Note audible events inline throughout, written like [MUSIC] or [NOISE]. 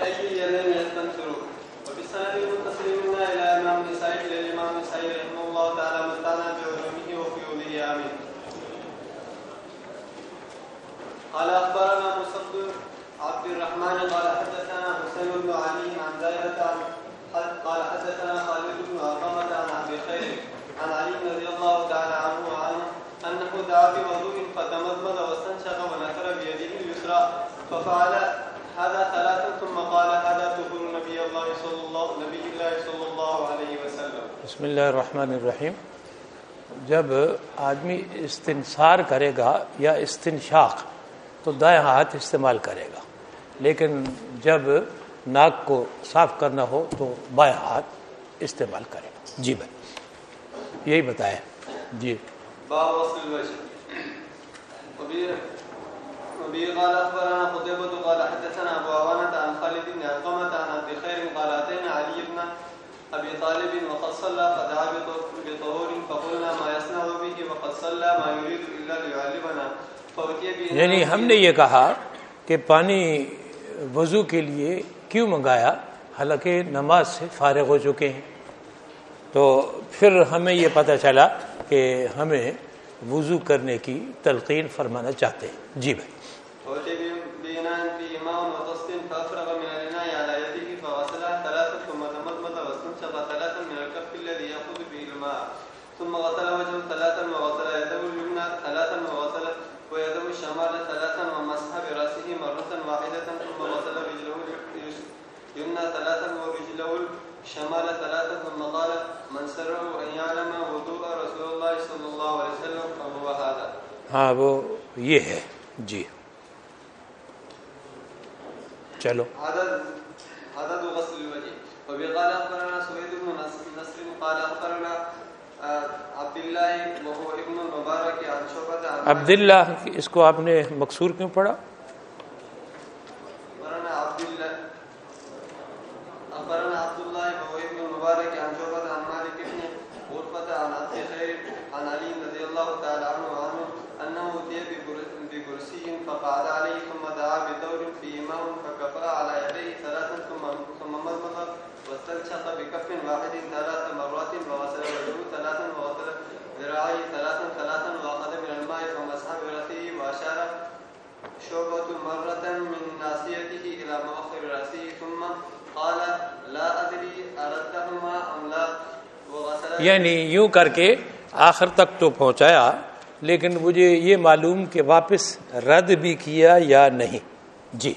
بأي يدين يستنصر وبالسند المتصل منا إلى إمام النسائي إلى الإمام النسائي رحمه الله تعالى مستعنا بعلومه وفيوله آمين. قال أخبرنا مصدق عبد الرحمن قال حدثنا حسين بن علي عن عن قال حدثنا خالد بن أرقمة عن أبي خير عن علي رضي الله تعالى عنه وعنه أنه دعا بوضوء فتمضمض واستنشق ونثر بيده اليسرى ففعل هذا ثلاثا ثم قال هذا طهور نبي الله صلى الله نبي الله صلى الله عليه وسلم. بسم اللہ الرحمن الرحیم۔ جب آدمی استنصار کرے گا یا استنشاق تو دائیں ہاتھ استعمال کرے گا۔ لیکن جب ناک کو صاف کرنا ہو تو بائیں ہاتھ استعمال کرے گا۔ جی بھائی یہی بتایا۔ جی۔ باب غسل وبه قال اخبرنا قتيبة قال حدثنا ابو عوانة عن خالد بن علقمة عن عبد خير قال اتينا علي بن ابي طالب وقد صلى فدعا بطهور فقلنا ما يصنع به وقد صلى ما يريد الا ليعلمنا. فأتي به یعنی ہم نے یہ کہا کہ پانی وضو کے لیے کیوں منگایا؟ حالانکہ نماز سے فارغ ہو چکے ہیں۔ تو پھر ہمیں یہ پتہ چلا کہ ہمیں وضو کرنے کی تلقین فرمانا چاہتے ہیں۔ جی بھائی۔ فأتي بإناء فيه ماء وطست فأفرغ من الإناء على يده فغسلها ثلاثا ثم تمضمض واستنشق ثلاثا من الكف الذي يأخذ به الماء. ثم غسل وجهه ثلاثا وغسل يده اليمنى ثلاثا وغسل ويده الشمال ثلاثا ومسح برأسه مرة واحدة. ثم غسل رجله اليمنى ثلاثا ورجله الشمال ثلاثا. ثم قال من سره أن يعلم وضوء رسول الله صلى الله عليه وسلم فهو هذا. ہاں وہ یہ ہے۔ جی۔ چلو۔ عدد عدد غسل الوجه. وبقال اخبرنا سويد بن نصر نصر قال اخبرنا آه، عبد الله وهو ابن المبارك عن شعبة عن عبداللہ اس کو آپ نے مقصور کیوں پڑھا اخبرنا عبد الله اخبرنا عبد الله وهو ابن المبارك عن شعبة عن مالك بن غرفة عن عبد خير عن علي رضي الله تعالى عنه وعنه انه اتي بكر- بكرسي فقعد عليه ثم دعا بدور فيه ماء فكفى على يديه ثلاثا ثم ثم مضمض واستنشق بكف واحد ثلاث مرات وغسل وجهه ثلاثا وغسل ذراعيه ثلاثا ثلاثا واخذ من الماء فمسح براسه واشار شعبة مرة من ناصيته إلى مؤخر رأسه ثم قال لا أدري أردهما أم لا وغسل یعنی یوں کر کے آخر تک تو پہنچایا لیکن مجھے یہ معلوم کہ واپس رد بھی کیا یا نہیں۔ جی۔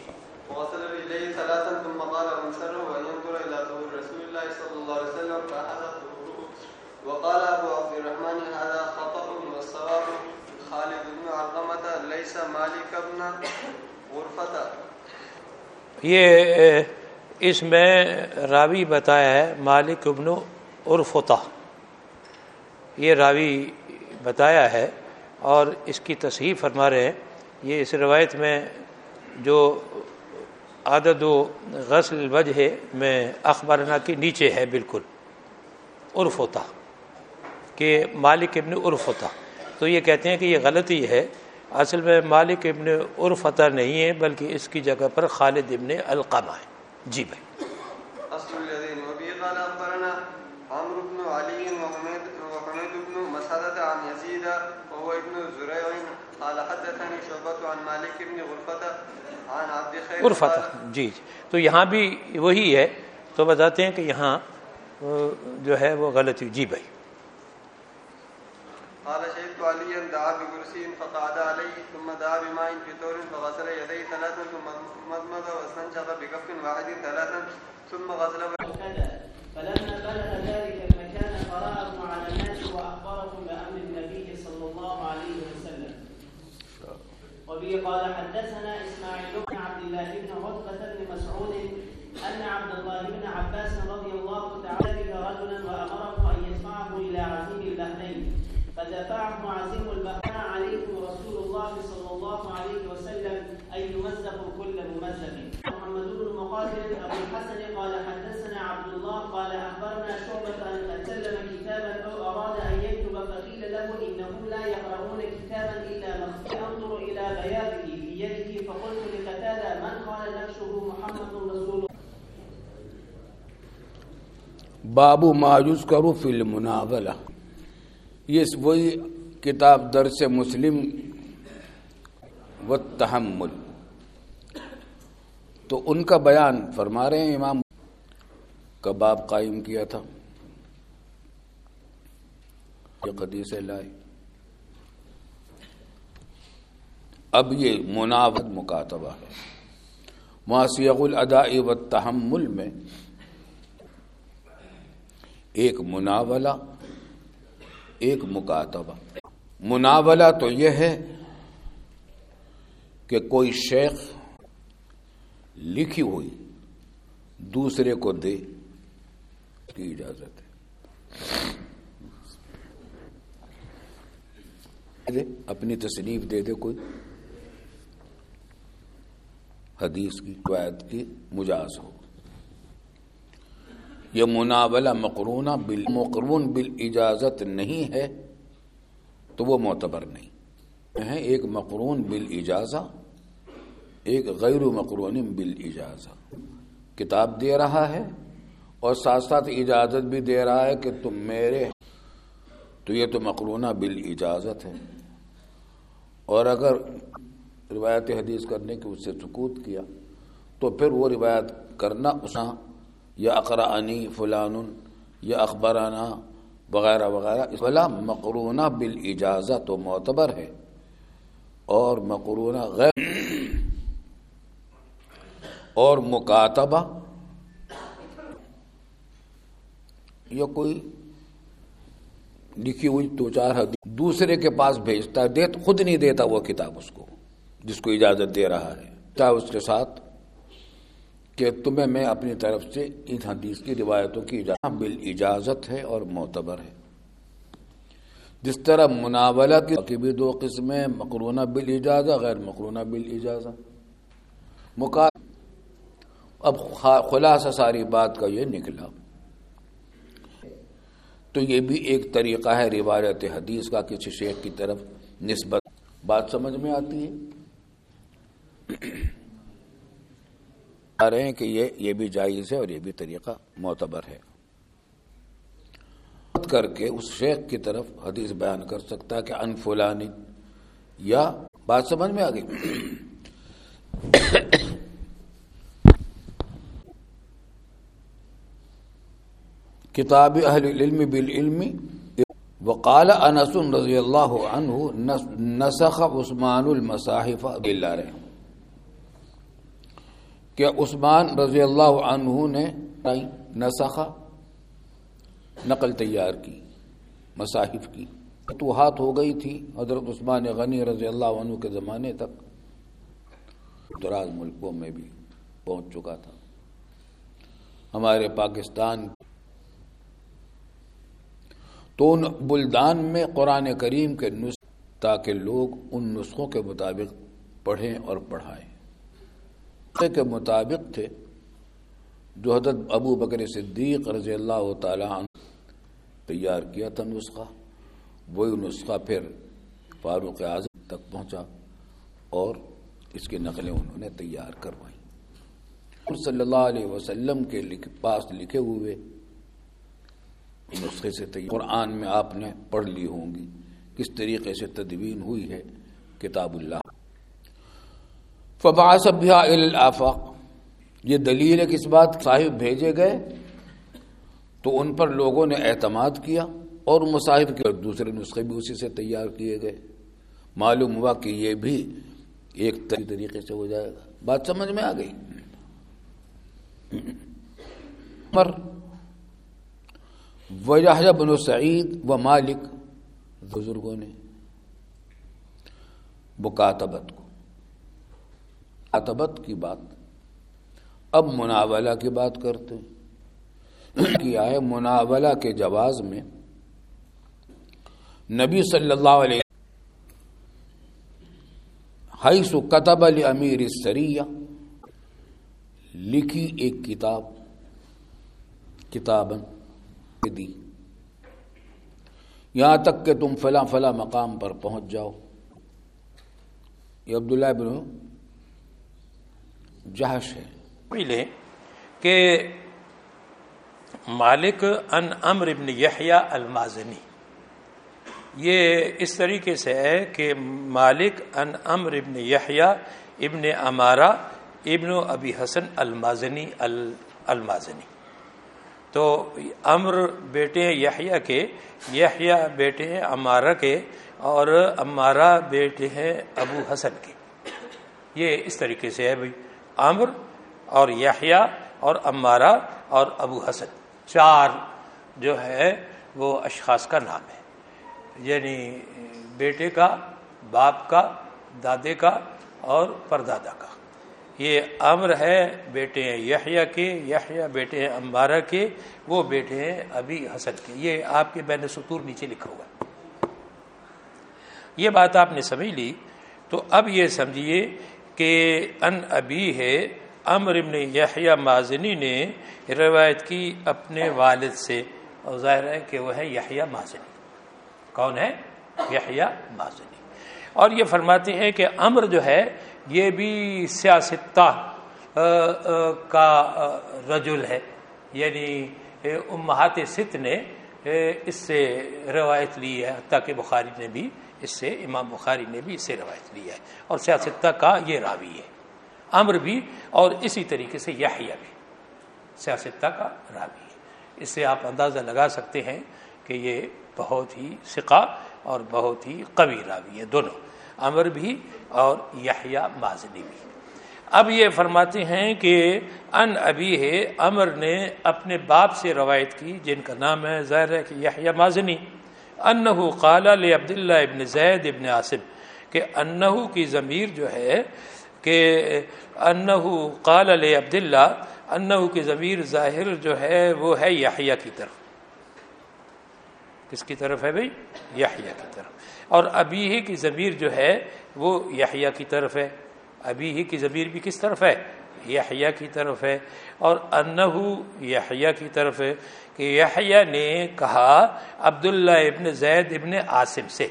یہ اس میں راوی بتایا ہے مالک ابن عرفتا یہ راوی بتایا ہے اور اس کی تصحیح فرما رہے ہیں۔ یہ اس روایت میں جو عدد و غسل وجہ میں اخبارنا کے نیچے ہے بالکل، عرف ہوتا کہ مالک ابن عرف ہوتا۔ تو یہ کہتے ہیں کہ یہ غلطی ہے۔ اصل میں مالک ابن عرفتا نہیں ہے، بلکہ اس کی جگہ پر خالد ابن القامہ ہے۔ جی بھائی أصل الذين وبه قال أخبرنا عمرو بن علي وحميد وحميد بن مسعدة عن يزيد وهو ابن زريع قال حدثني شعبة عن مالك بن غرفة قال جی جی۔ تو یہاں بھی وہی ہے۔ تو بتاتے ہیں کہ یہاں جو ہے وہ غلطی جی بھائی۔ قال شهدت عليا دعا بكرسي فقعد عليه ثم دعا بماء في طور فغسل يديه ثلاثا ثم مضمض واستنشق بكف واحد ثلاثا ثم غسل فلما بلغ وبه قال حدثنا إسماعيل بن عبد الله بن عتبة بن مسعود أن عبد الله بن عباس رضي الله تعالى ذلك رجلا وأمره أن يدفعه إلى عزيم البحرين. فدفعه عزيم البحرين عليكم رسول الله صلى الله عليه وسلم أن يمزق كل ممزق. محمد بن مقاتل أبو الحسن قال حدثنا عبد الله قال أخبرنا شعبة أن سلم كتابا أو أراد أن له إنهم لا يقرؤون كتابا إلا مخفي أنظر إلى بياضه في يده. فقلت لقتادة، من قال نفسه محمد رسول باب ما يذكر في المناولة. یہ وہی کتاب درس مسلم و تحمل تو ان کا بیان فرما رہے ہیں امام کباب قائم کیا تھا۔ یہ قدیس لائے اب یہ مناوت مکاتبہ ہے۔ معاشیق الادائی و تحمل میں ایک مناولہ، ایک مکاتبہ۔ مناولہ تو یہ ہے کہ کوئی شیخ لکھی ہوئی دوسرے کو دے، کی اجازت ہے؟ اپنی تصنیف دے دے کوئی۔ حدیث کی قواعد کی مجاز ہو۔ یہ مناولہ مقرونہ بال، مقرون بال اجازت نہیں ہے تو وہ معتبر نہیں۔ ہے ایک مقرون بال اجازہ ایک غیر مقرون بال اجازہ کتاب دے رہا ہے اور ساتھ ساتھ اجازت بھی دے رہا ہے کہ تم میرے تو یہ تو مقرونہ بال اجازت ہے۔ اور اگر روایت حدیث کرنے کی اس سے سکوت کیا، تو پھر وہ روایت کرنا اسا یا اقرانی فلان، یا اخبرانہ وغیرہ وغیرہ۔ اس بلا مقرونہ بال اجازت تو معتبر ہے۔ اور مقرونہ غیر اور مکاتبہ۔ یا کوئی لکھی ہوئی دو چار حدیث دوسرے کے پاس بھیجتا ہے دے خود نہیں دیتا وہ کتاب اس کو، جس کو اجازت دے رہا ہے۔ اس کے ساتھ؟ کہ تمہیں میں اپنی طرف سے ان حدیث کی روایتوں کی اجازت ہاں، بال اجازت ہے اور معتبر ہے۔ جس طرح مناولہ کی بھی دو قسمیں، مقرونہ بال اجازہ غیر مقرونہ بال اجازہ مقا اب خلاصہ ساری بات کا یہ نکلا۔ تو یہ بھی ایک طریقہ ہے روایت حدیث کا کسی شیخ کی طرف نسبت۔ بات سمجھ میں آتی ہے؟ آ رہے ہیں کہ یہ یہ بھی جائز ہے اور یہ بھی طریقہ معتبر ہے۔ کر کے اس شیخ کی طرف حدیث بیان کر سکتا ہے کہ ان فلانی یا، بات سمجھ میں آ گئی؟ کتاب اہل العلم بالعلم۔ وقال انس رضی اللہ عنہ نسخ عثمان المصاحف اللہ رہے کہ عثمان رضی اللہ عنہ نے نسخ نقل تیار کی، مصاحف کی۔ فتوحات ہو گئی تھی حضرت عثمان غنی رضی اللہ عنہ کے زمانے تک۔ دراز ملکوں میں بھی پہنچ چکا تھا۔ ہمارے پاکستان تو ان بلدان میں قرآن کریم کے نسخ تاکہ لوگ ان نسخوں کے مطابق پڑھیں اور پڑھائیں۔ کے مطابق تھے، جو حضرت ابو بکر صدیق رضی اللہ تعالی عنہ تیار کیا تھا نسخہ، وہی نسخہ پھر فاروق اعظم تک پہنچا اور اس کی نقلیں انہوں نے تیار کروائیں صلی اللہ علیہ وسلم کے پاس لکھے ہوئے نسخے سے تیار قرآن میں آپ نے پڑھ لی ہوں گی۔ کس طریقے سے تدوین ہوئی ہے؟ کتاب اللہ۔ فبا فباس الافاق۔ یہ دلیل ہے کس بات صاحب بھیجے گئے۔ تو ان پر لوگوں نے اعتماد کیا اور مصاحب کے دوسرے نسخے بھی اسی سے تیار کیے گئے۔ معلوم ہوا کہ یہ بھی ایک طریقے سے ہو جائے گا۔ بات سمجھ میں آ گئی؟ پر وجہ بن سعید و مالک بزرگوں نے بکاتبت کو۔ کاتبت کی بات۔ اب مناولہ کی بات کرتے کیا ہے مناولہ کے جواز میں؟ نبی صلی اللہ علیہ حیث کتب علی امیر سریہ لکھی ایک کتاب کتابن دی۔ یہاں تک کہ تم فلاں فلاں مقام پر پہنچ جاؤ۔ یہ عبداللہ بن جہش ہے۔ ملے کہ مالک ان امر ابن یحییٰ المازنی، یہ اس طریقے سے ہے کہ مالک ان امر ابن یحییٰ ابن امارہ ابن ابی حسن المازنی المازنی۔ تو امر بیٹے یحییٰ کے، یحییٰ بیٹے ہیں امارہ کے اور امارہ بیٹے ہیں ابو حسن کے۔ یہ اس طریقے سے ہے بھائی، امر اور یحییٰ اور امارہ اور ابو حسن۔ چار جو ہے وہ اشخاص کا نام ہے۔ یعنی بیٹے کا، باپ کا، دادے کا اور پردادا کا۔ یہ امر ہے بیٹے ہیں یحییٰ کے، یحییٰ بیٹے ہیں امبارہ کے، وہ بیٹے ہیں ابھی حسن کے۔ یہ آپ کے بین سطور نیچے لکھا ہوا یہ بات آپ نے سمجھ لی، تو اب یہ سمجھیے کہ ان ابھی ہے، امر ابن یحییٰ مازنی نے روایت کی اپنے والد سے، اور ظاہر ہے کہ وہ ہے یحییٰ مازنی۔ کون ہے؟ یحییٰ مازنی۔ اور یہ فرماتے ہیں کہ امر جو ہے یہ بھی سیاستہ کا رجل ہے۔ یعنی امہات ست نے اس سے روایت لی ہے، حتیٰ کہ بخاری نے بھی اس سے، امام بخاری نے بھی اس سے روایت لی ہے۔ اور سیاستہ کا یہ راوی ہے۔ امر بھی اور اسی طریقے سے یحییٰ بھی۔ سیاستہ کا راوی ہے۔ اس سے آپ اندازہ لگا سکتے ہیں کہ یہ بہت ہی سقا اور بہت ہی قوی راوی ہے، دونوں۔ امر بھی اور یحییٰ مازنی بھی۔ اب یہ فرماتے ہیں کہ ان ابھی ہے امر نے اپنے باپ سے روایت کی، جن کا نام ہے ظاہر ہے کہ یحییٰ مازنی۔ انہو قال عبداللہ ابن زید ابن عاصم کہ انہو کی ضمیر جو ہے کہ انہو قال عبداللہ، انہو کی ضمیر ظاہر جو ہے وہ ہے یحییٰ کی طرف۔ کس کی طرف ہے بھائی؟ یحییٰ کی طرف۔ اور ابھی ہی کی ضمیر جو ہے وہ یحییٰ کی طرف ہے۔ ابھی ہی کی ضمیر بھی کس طرف ہے؟ یحییٰ کی طرف ہے۔ اور انہو یحییٰ کی طرف ہے کہ یحییٰ نے کہا عبداللہ ابن زید ابن عاصم سے۔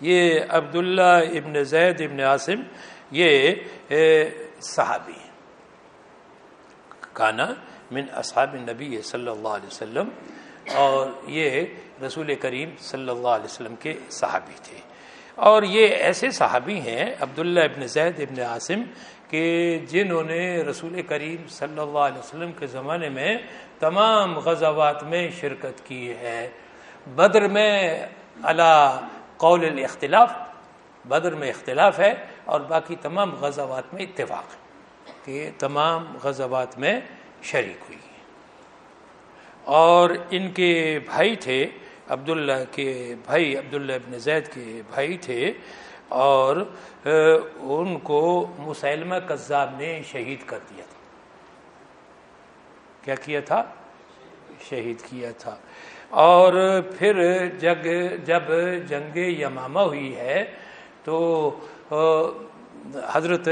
یہ عبداللہ ابن زید ابن عاصم، یہ صحابی ہیں۔ کانا من اصحاب نبی صلی اللہ علیہ وسلم۔ اور یہ رسول کریم صلی اللہ علیہ وسلم کے صحابی تھے۔ اور یہ ایسے صحابی ہیں، عبداللہ ابن زید ابن عاصم، کہ جنہوں نے رسول کریم صلی اللہ علیہ وسلم کے زمانے میں تمام غزوات میں شرکت کی ہے۔ بدر میں اللہ قول الاختلاف، بدر میں اختلاف ہے اور باقی تمام غزوات میں اتفاق ہے کہ تمام غزوات میں شریک ہوئی۔ اور ان کے بھائی تھے، عبداللہ کے بھائی، عبداللہ ابن زید کے بھائی تھے اور ان کو مسلمہ کذاب نے شہید کر دیا تھا۔ کیا کیا تھا؟ شہید کیا تھا۔ اور پھر جگ، جب جنگ یمامہ ہوئی ہے تو حضرت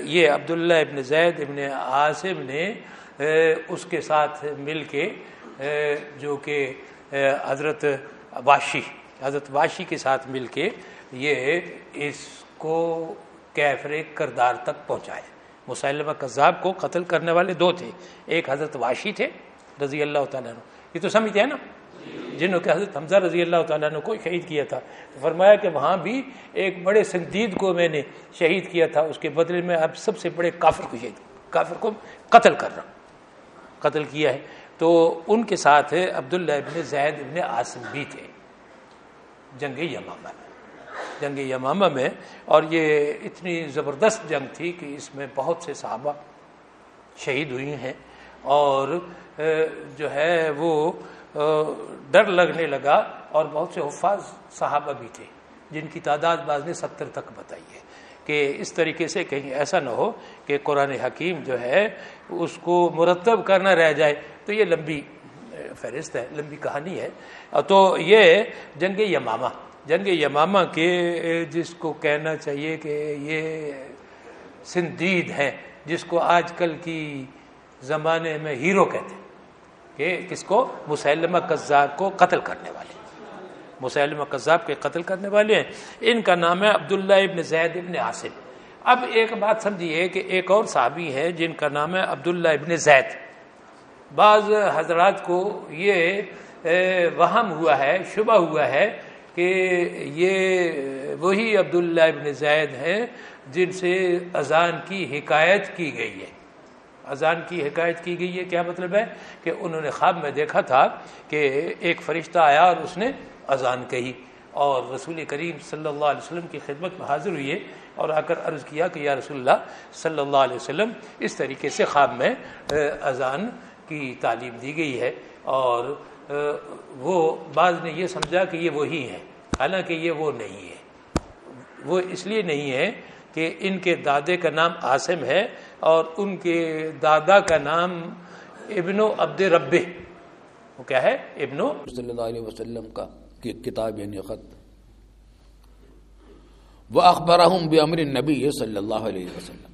یہ عبداللہ ابن زید ابن عاصم نے اس کے ساتھ مل کے جو کہ حضرت واشی حضرت واشی کے ساتھ مل کے یہ اس کو کیفر کردار تک پہنچائے۔ مسلمہ کذاب کو قتل کرنے والے دو تھے۔ ایک حضرت واشی تھے، رضی اللہ تعالیٰ یہ تو سمجھتے ہیں نا؟ جنہوں کے حضرت حمزہ رضی اللہ تعالیٰ نے کو شہید کیا تھا۔ تو فرمایا کہ وہاں بھی ایک بڑے سندید کو میں نے شہید کیا تھا۔ اس کے بدلے میں اب سب سے بڑے کافر کو شہید کافر کو قتل کر رہا قتل کیا ہے، تو ان کے ساتھ عبداللہ ابن زید ابن عاصم بھی تھے۔ جنگ یمامہ۔ میں جنگ یمامہ میں، اور یہ اتنی زبردست جنگ تھی کہ اس میں بہت سے صحابہ شہید ہوئی ہیں۔ اور جو ہے، وہ ڈر لگنے لگا، اور بہت سے حفاظ صحابہ بھی تھے، جن کی تعداد بعض نے ستر تک بتائی ہے۔ کہ اس طریقے سے کہیں ایسا نہ ہو کہ قرآن حکیم جو ہے اس کو مرتب کرنا رہ جائے۔ تو یہ لمبی فہرست ہے، لمبی کہانی ہے۔ تو یہ جنگ یمامہ جنگ یمامہ کے جس کو کہنا چاہیے کہ یہ سندید ہے جس کو آج کل کی زمانے میں ہیرو کہتے ہیں کہ کس کو؟ مسلمہ قذاب کو قتل کرنے والے۔ مسلمہ قذاب کے قتل کرنے والے ہیں۔ ان کا نام ہے عبداللہ ابن زید ابن عاصم۔ اب ایک بات سمجھیے کہ ایک اور صحابی ہے جن کا نام ہے عبداللہ ابن زید۔ بعض حضرات کو یہ وہم ہوا ہے، شبہ ہوا ہے کہ یہ وہی عبداللہ ابن زید ہیں جن سے اذان کی حکایت کی گئی ہے۔ اذان کی حکایت کی گئی ہے، کیا مطلب ہے؟ کہ انہوں نے خواب میں دیکھا تھا کہ ایک فرشتہ آیا اور اس نے اذان کہی اور رسول کریم صلی اللہ علیہ وسلم کی خدمت میں حاضر ہوئی اور آ کر عرض کیا کہ یا رسول اللہ صلی اللہ علیہ وسلم، اس طریقے سے خواب میں اذان کی تعلیم دی گئی ہے اور وہ بعض نے یہ سمجھا کہ یہ وہی ہیں، حالانکہ یہ وہ نہیں ہے۔ وہ اس لیے نہیں ہے کہ ان کے دادے کا نام عاصم ہے اور ان کے دادا کا نام ابن و عبد رب وہ کیا ہے؟ ابن صلی اللہ علیہ وسلم کا۔ کتاب یعنی خط۔ وہ اخبار بمر نبی صلی اللہ علیہ وسلم۔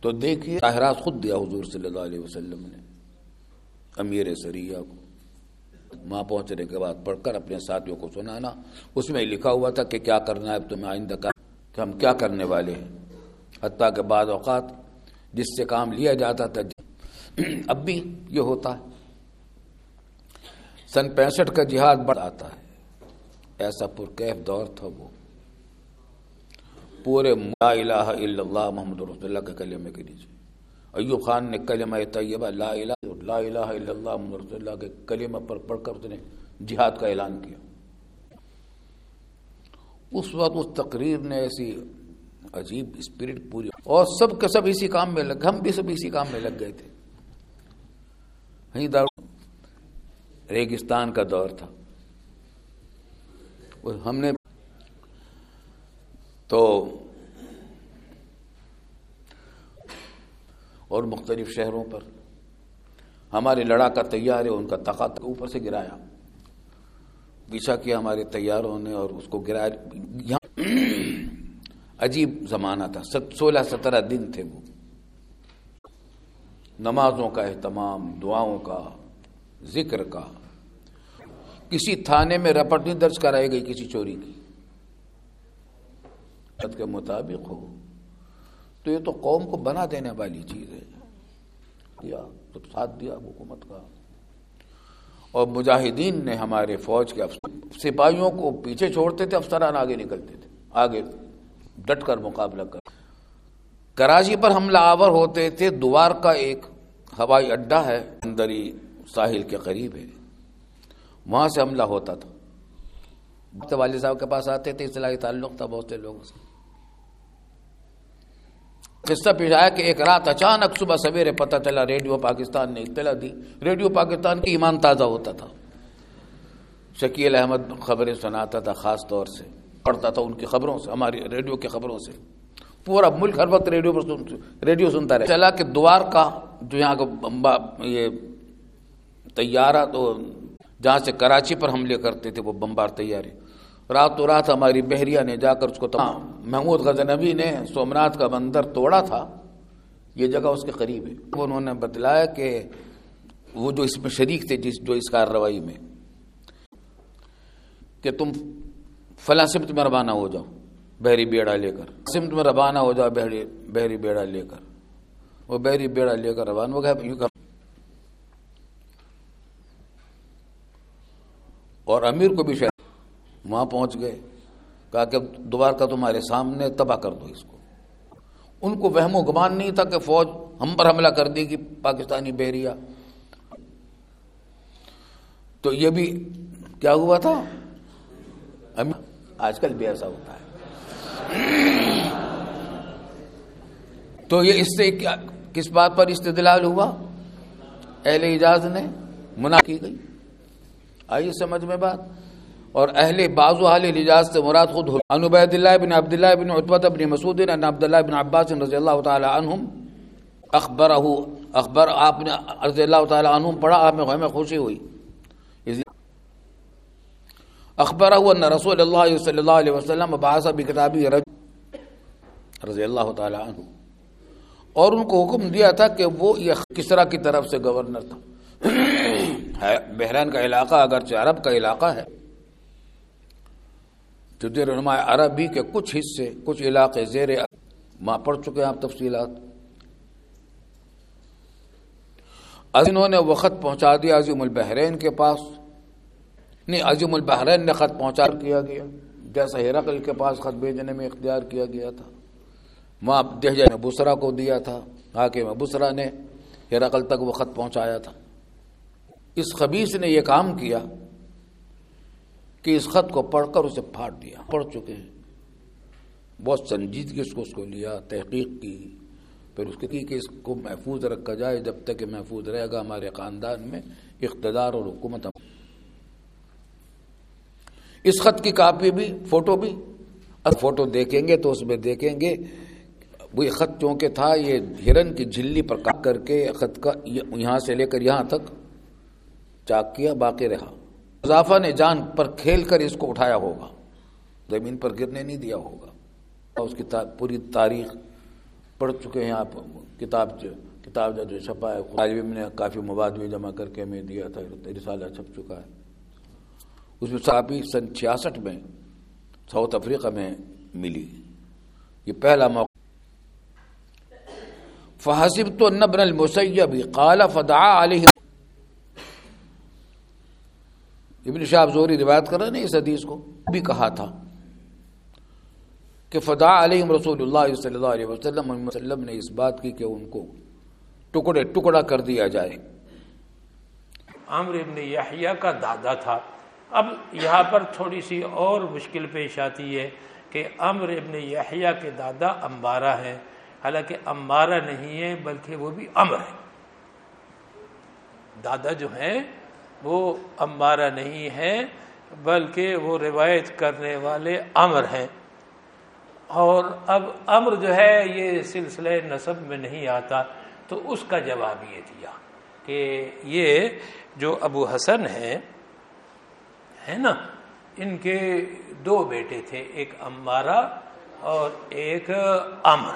تو دیکھیے طاہرات خود دیا حضور صلی اللہ علیہ وسلم نے۔ امیر سریہ کو۔ وہاں پہنچنے کے بعد پڑھ کر اپنے ساتھیوں کو سنانا۔ اس میں لکھا ہوا تھا کہ کیا کرنا ہے تمہیں آئندہ کا کہ ہم کیا کرنے والے ہیں؟ حتیٰ کہ بعض اوقات جس سے کام لیا جاتا تھا، اب بھی یہ ہوتا ہے۔ سن پینسٹھ کا جہاد بڑھ آتا ہے۔ ایسا پرکیف دور تھا وہ۔ پورے لا الہ الا اللہ محمد رسول اللہ کے کلمے کے نیچے۔ ایوب خان نے کلمہ طیبہ لا الہ لا الہ الا اللہ محمد رسول اللہ کے کلمہ پر پڑھ کر اس نے جہاد کا اعلان کیا۔ اس وقت اس تقریر نے ایسی عجیب اسپرٹ پوری اور سب کے سب اسی کام میں لگ ہم بھی سب اسی کام میں لگ گئے تھے۔ ریگستان کا دور تھا۔ ہم نے تو اور مختلف شہروں پر ہمارے لڑاکا تیار ہے ان کا تخت اوپر سے گرایا۔ پیچھا کیا ہمارے تیاروں نے اور اس کو گرایا عجیب زمانہ تھا۔ سولہ سترہ دن تھے وہ۔ نمازوں کا اہتمام، دعاؤں کا، ذکر کا۔ کسی تھانے میں رپٹ نہیں درج کرائی گئی کسی چوری کی۔ کے مطابق ہو۔ تو یہ تو قوم کو بنا دینے والی چیز ہے۔ دیا تو ساتھ دیا حکومت کا۔ اور مجاہدین نے ہمارے فوج کے سپاہیوں کو پیچھے چھوڑتے تھے، افسران آگے نکلتے تھے۔ آگے ڈٹ کر مقابلہ کر۔ کراچی پر حملہ آور ہوتے تھے۔ دوار کا ایک ہوائی اڈا ہے اندری ساحل کے قریب ہے۔ وہاں سے حملہ ہوتا تھا۔ والد صاحب کے پاس آتے تھے اصلاحی تعلق تھا بہت سے لوگوں سے۔ قصہ پیش آیا کہ ایک رات اچانک صبح سویرے پتہ چلا ریڈیو پاکستان نے اطلاع دی۔ ریڈیو پاکستان کی ایمان تازہ ہوتا تھا۔ شکیل احمد خبریں سناتا تھا خاص طور سے، پڑھتا تھا ان کی خبروں سے، ہماری ریڈیو کی خبروں سے۔ پورا ملک ہر وقت ریڈیو پر ریڈیو سنتا رہا چلا کہ دوار کا جو یہاں کا یہ تیارہ تو جہاں سے کراچی پر حملے کرتے تھے، وہ بمبار تیارے رات و رات ہماری بحریہ نے جا کر اس کو تمام ہاں، محمود غزنبی نے سومنات کا بندر توڑا تھا۔ یہ جگہ اس کے قریب ہے۔ انہوں نے بتلایا کہ وہ جو اس میں شریک تھے، جس جو اس کارروائی میں کہ تم فلاں سمت میں روانہ ہو جاؤ، بحری بیڑا لے کر۔ سمت میں روانہ ہو جاؤ، بحری بحری بیڑا لے کر۔ وہ بحری بیڑا لے کر روانہ ہو گیا اور امیر کو بھی شاید وہاں پہنچ گئے۔ کہا کہ دوبارہ کا تمہارے سامنے تباہ کر دو اس کو۔ ان کو وہم و گمان نہیں تھا کہ فوج ہم پر حملہ کر دے گی پاکستانی بحریہ تو یہ بھی کیا ہوا تھا؟ آج کل بھی ایسا ہوتا ہے۔ تو یہ اس سے کیا کس بات پر استدلال ہوا؟ اہل اجاز نے منا کی گئی۔ آئیے سمجھ میں بات؟ اور اہل بازو حال لجاز سے مراد خود ہو ان عبید اللہ بن عبداللہ بن عطبت بن مسعود ان عبداللہ بن عباس رضی اللہ تعالی عنہم اخبر اخبر آپ نے رضی اللہ تعالی عنہم پڑھا، آپ میں غم خوشی ہوئی۔ اخبر ان رسول اللہ صلی اللہ علیہ وسلم بعث بکتابی رجل رضی اللہ تعالی عنہ۔ اور ان کو حکم دیا تھا کہ وہ یہ کسرا کی طرف سے گورنر تھا۔ بحران کا علاقہ اگرچہ عرب کا علاقہ ہے۔ جو رنما عربی کے کچھ حصے، کچھ علاقے زیر وہاں پڑھ چکے ہیں آپ تفصیلات۔ انہوں نے وقت پہنچا دیا عظیم البحرین کے پاس۔ نہیں، عظیم البحرین نے خط پہنچا کیا گیا۔ جیسا ہرقل کے پاس خط بھیجنے میں اختیار کیا گیا تھا۔ ماں دہجہ نے بسرا کو دیا تھا، حاکم بسرا نے ہرقل تک وہ خط پہنچایا تھا۔ اس خبیص نے یہ کام کیا کہ اس خط کو پڑھ کر اسے پھاٹ دیا۔ پڑھ چکے ہیں۔ بہت سنجیدگی اس کو اس کو لیا، تحقیق کی۔ پھر اس کی کہ اس کو محفوظ رکھا جائے جب تک کہ محفوظ رہے گا ہمارے خاندان میں اقتدار اور حکومت۔ اس خط کی کاپی بھی، فوٹو بھی۔ فوٹو دیکھیں گے تو اس میں دیکھیں گے وہ یہ خط چونکہ تھا، یہ ہرن کی جھلی پر کر کے خط کا یہاں سے لے کر یہاں تک چاک کیا، باقی رہا۔ اضافہ نے جان پر کھیل کر اس کو اٹھایا ہوگا۔ زمین پر گرنے نہیں دیا ہوگا۔ اس کی پوری تاریخ پڑھ چکے ہیں آپ۔ کتاب جو کتاب جو چھپا ہے۔ نے کافی مواد بھی جمع کر کے ہمیں دیا تھا۔ رسالہ چھپ چکا ہے۔ اس میں صحابی سن چھیاسٹھ میں، ساؤتھ افریقہ میں ملی۔ یہ پہلا موقع۔ فحسب تو نبن المسیب قال فدعا علیہ ابن شاہب زوری روایت کر رہے ہیں اس حدیث کو بھی کہا تھا کہ فدا علیہ رسول اللہ صلی اللہ علیہ وسلم وسلم نے اس بات کی کہ ان کو ٹکڑے، ٹکڑا کر دیا جائے۔ عمر ابن یحییٰ کا دادا تھا۔ اب یہاں پر تھوڑی سی اور مشکل پیش آتی ہے کہ امر ابن یحییٰ کے دادا امبارہ ہیں۔ حالانکہ امبارہ نہیں ہے، بلکہ وہ بھی امر ہے دادا جو ہیں وہ امبارہ نہیں ہے بلکہ وہ روایت کرنے والے امر ہیں۔ اور اب امر جو ہے، یہ سلسلہ نصب میں نہیں آتا، تو اس کا جواب یہ دیا کہ یہ جو ابو حسن ہے ہے نا، ان کے دو بیٹے تھے، ایک امارا اور ایک امر۔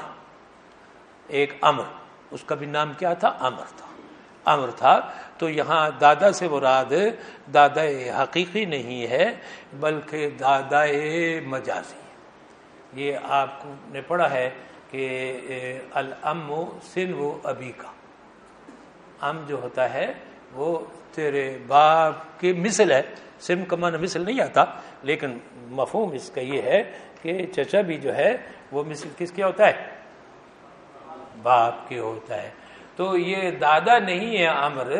ایک امر، اس کا بھی نام کیا تھا؟ امر تھا۔ امر تھا، تو یہاں دادا سے مراد دادا حقیقی نہیں ہے، بلکہ دادا مجازی۔ یہ آپ نے پڑھا ہے کہ الام و سن و ابی کا ام جو ہوتا ہے، وہ تیرے باپ کی مثل ہے۔ سم کا معنی مثل نہیں آتا، لیکن مفہوم اس کا یہ ہے کہ چچا بھی جو ہے، وہ مثل کس کیا ہوتا ہے؟ باپ کے ہوتا ہے۔ تو یہ دادا نہیں ہے امر،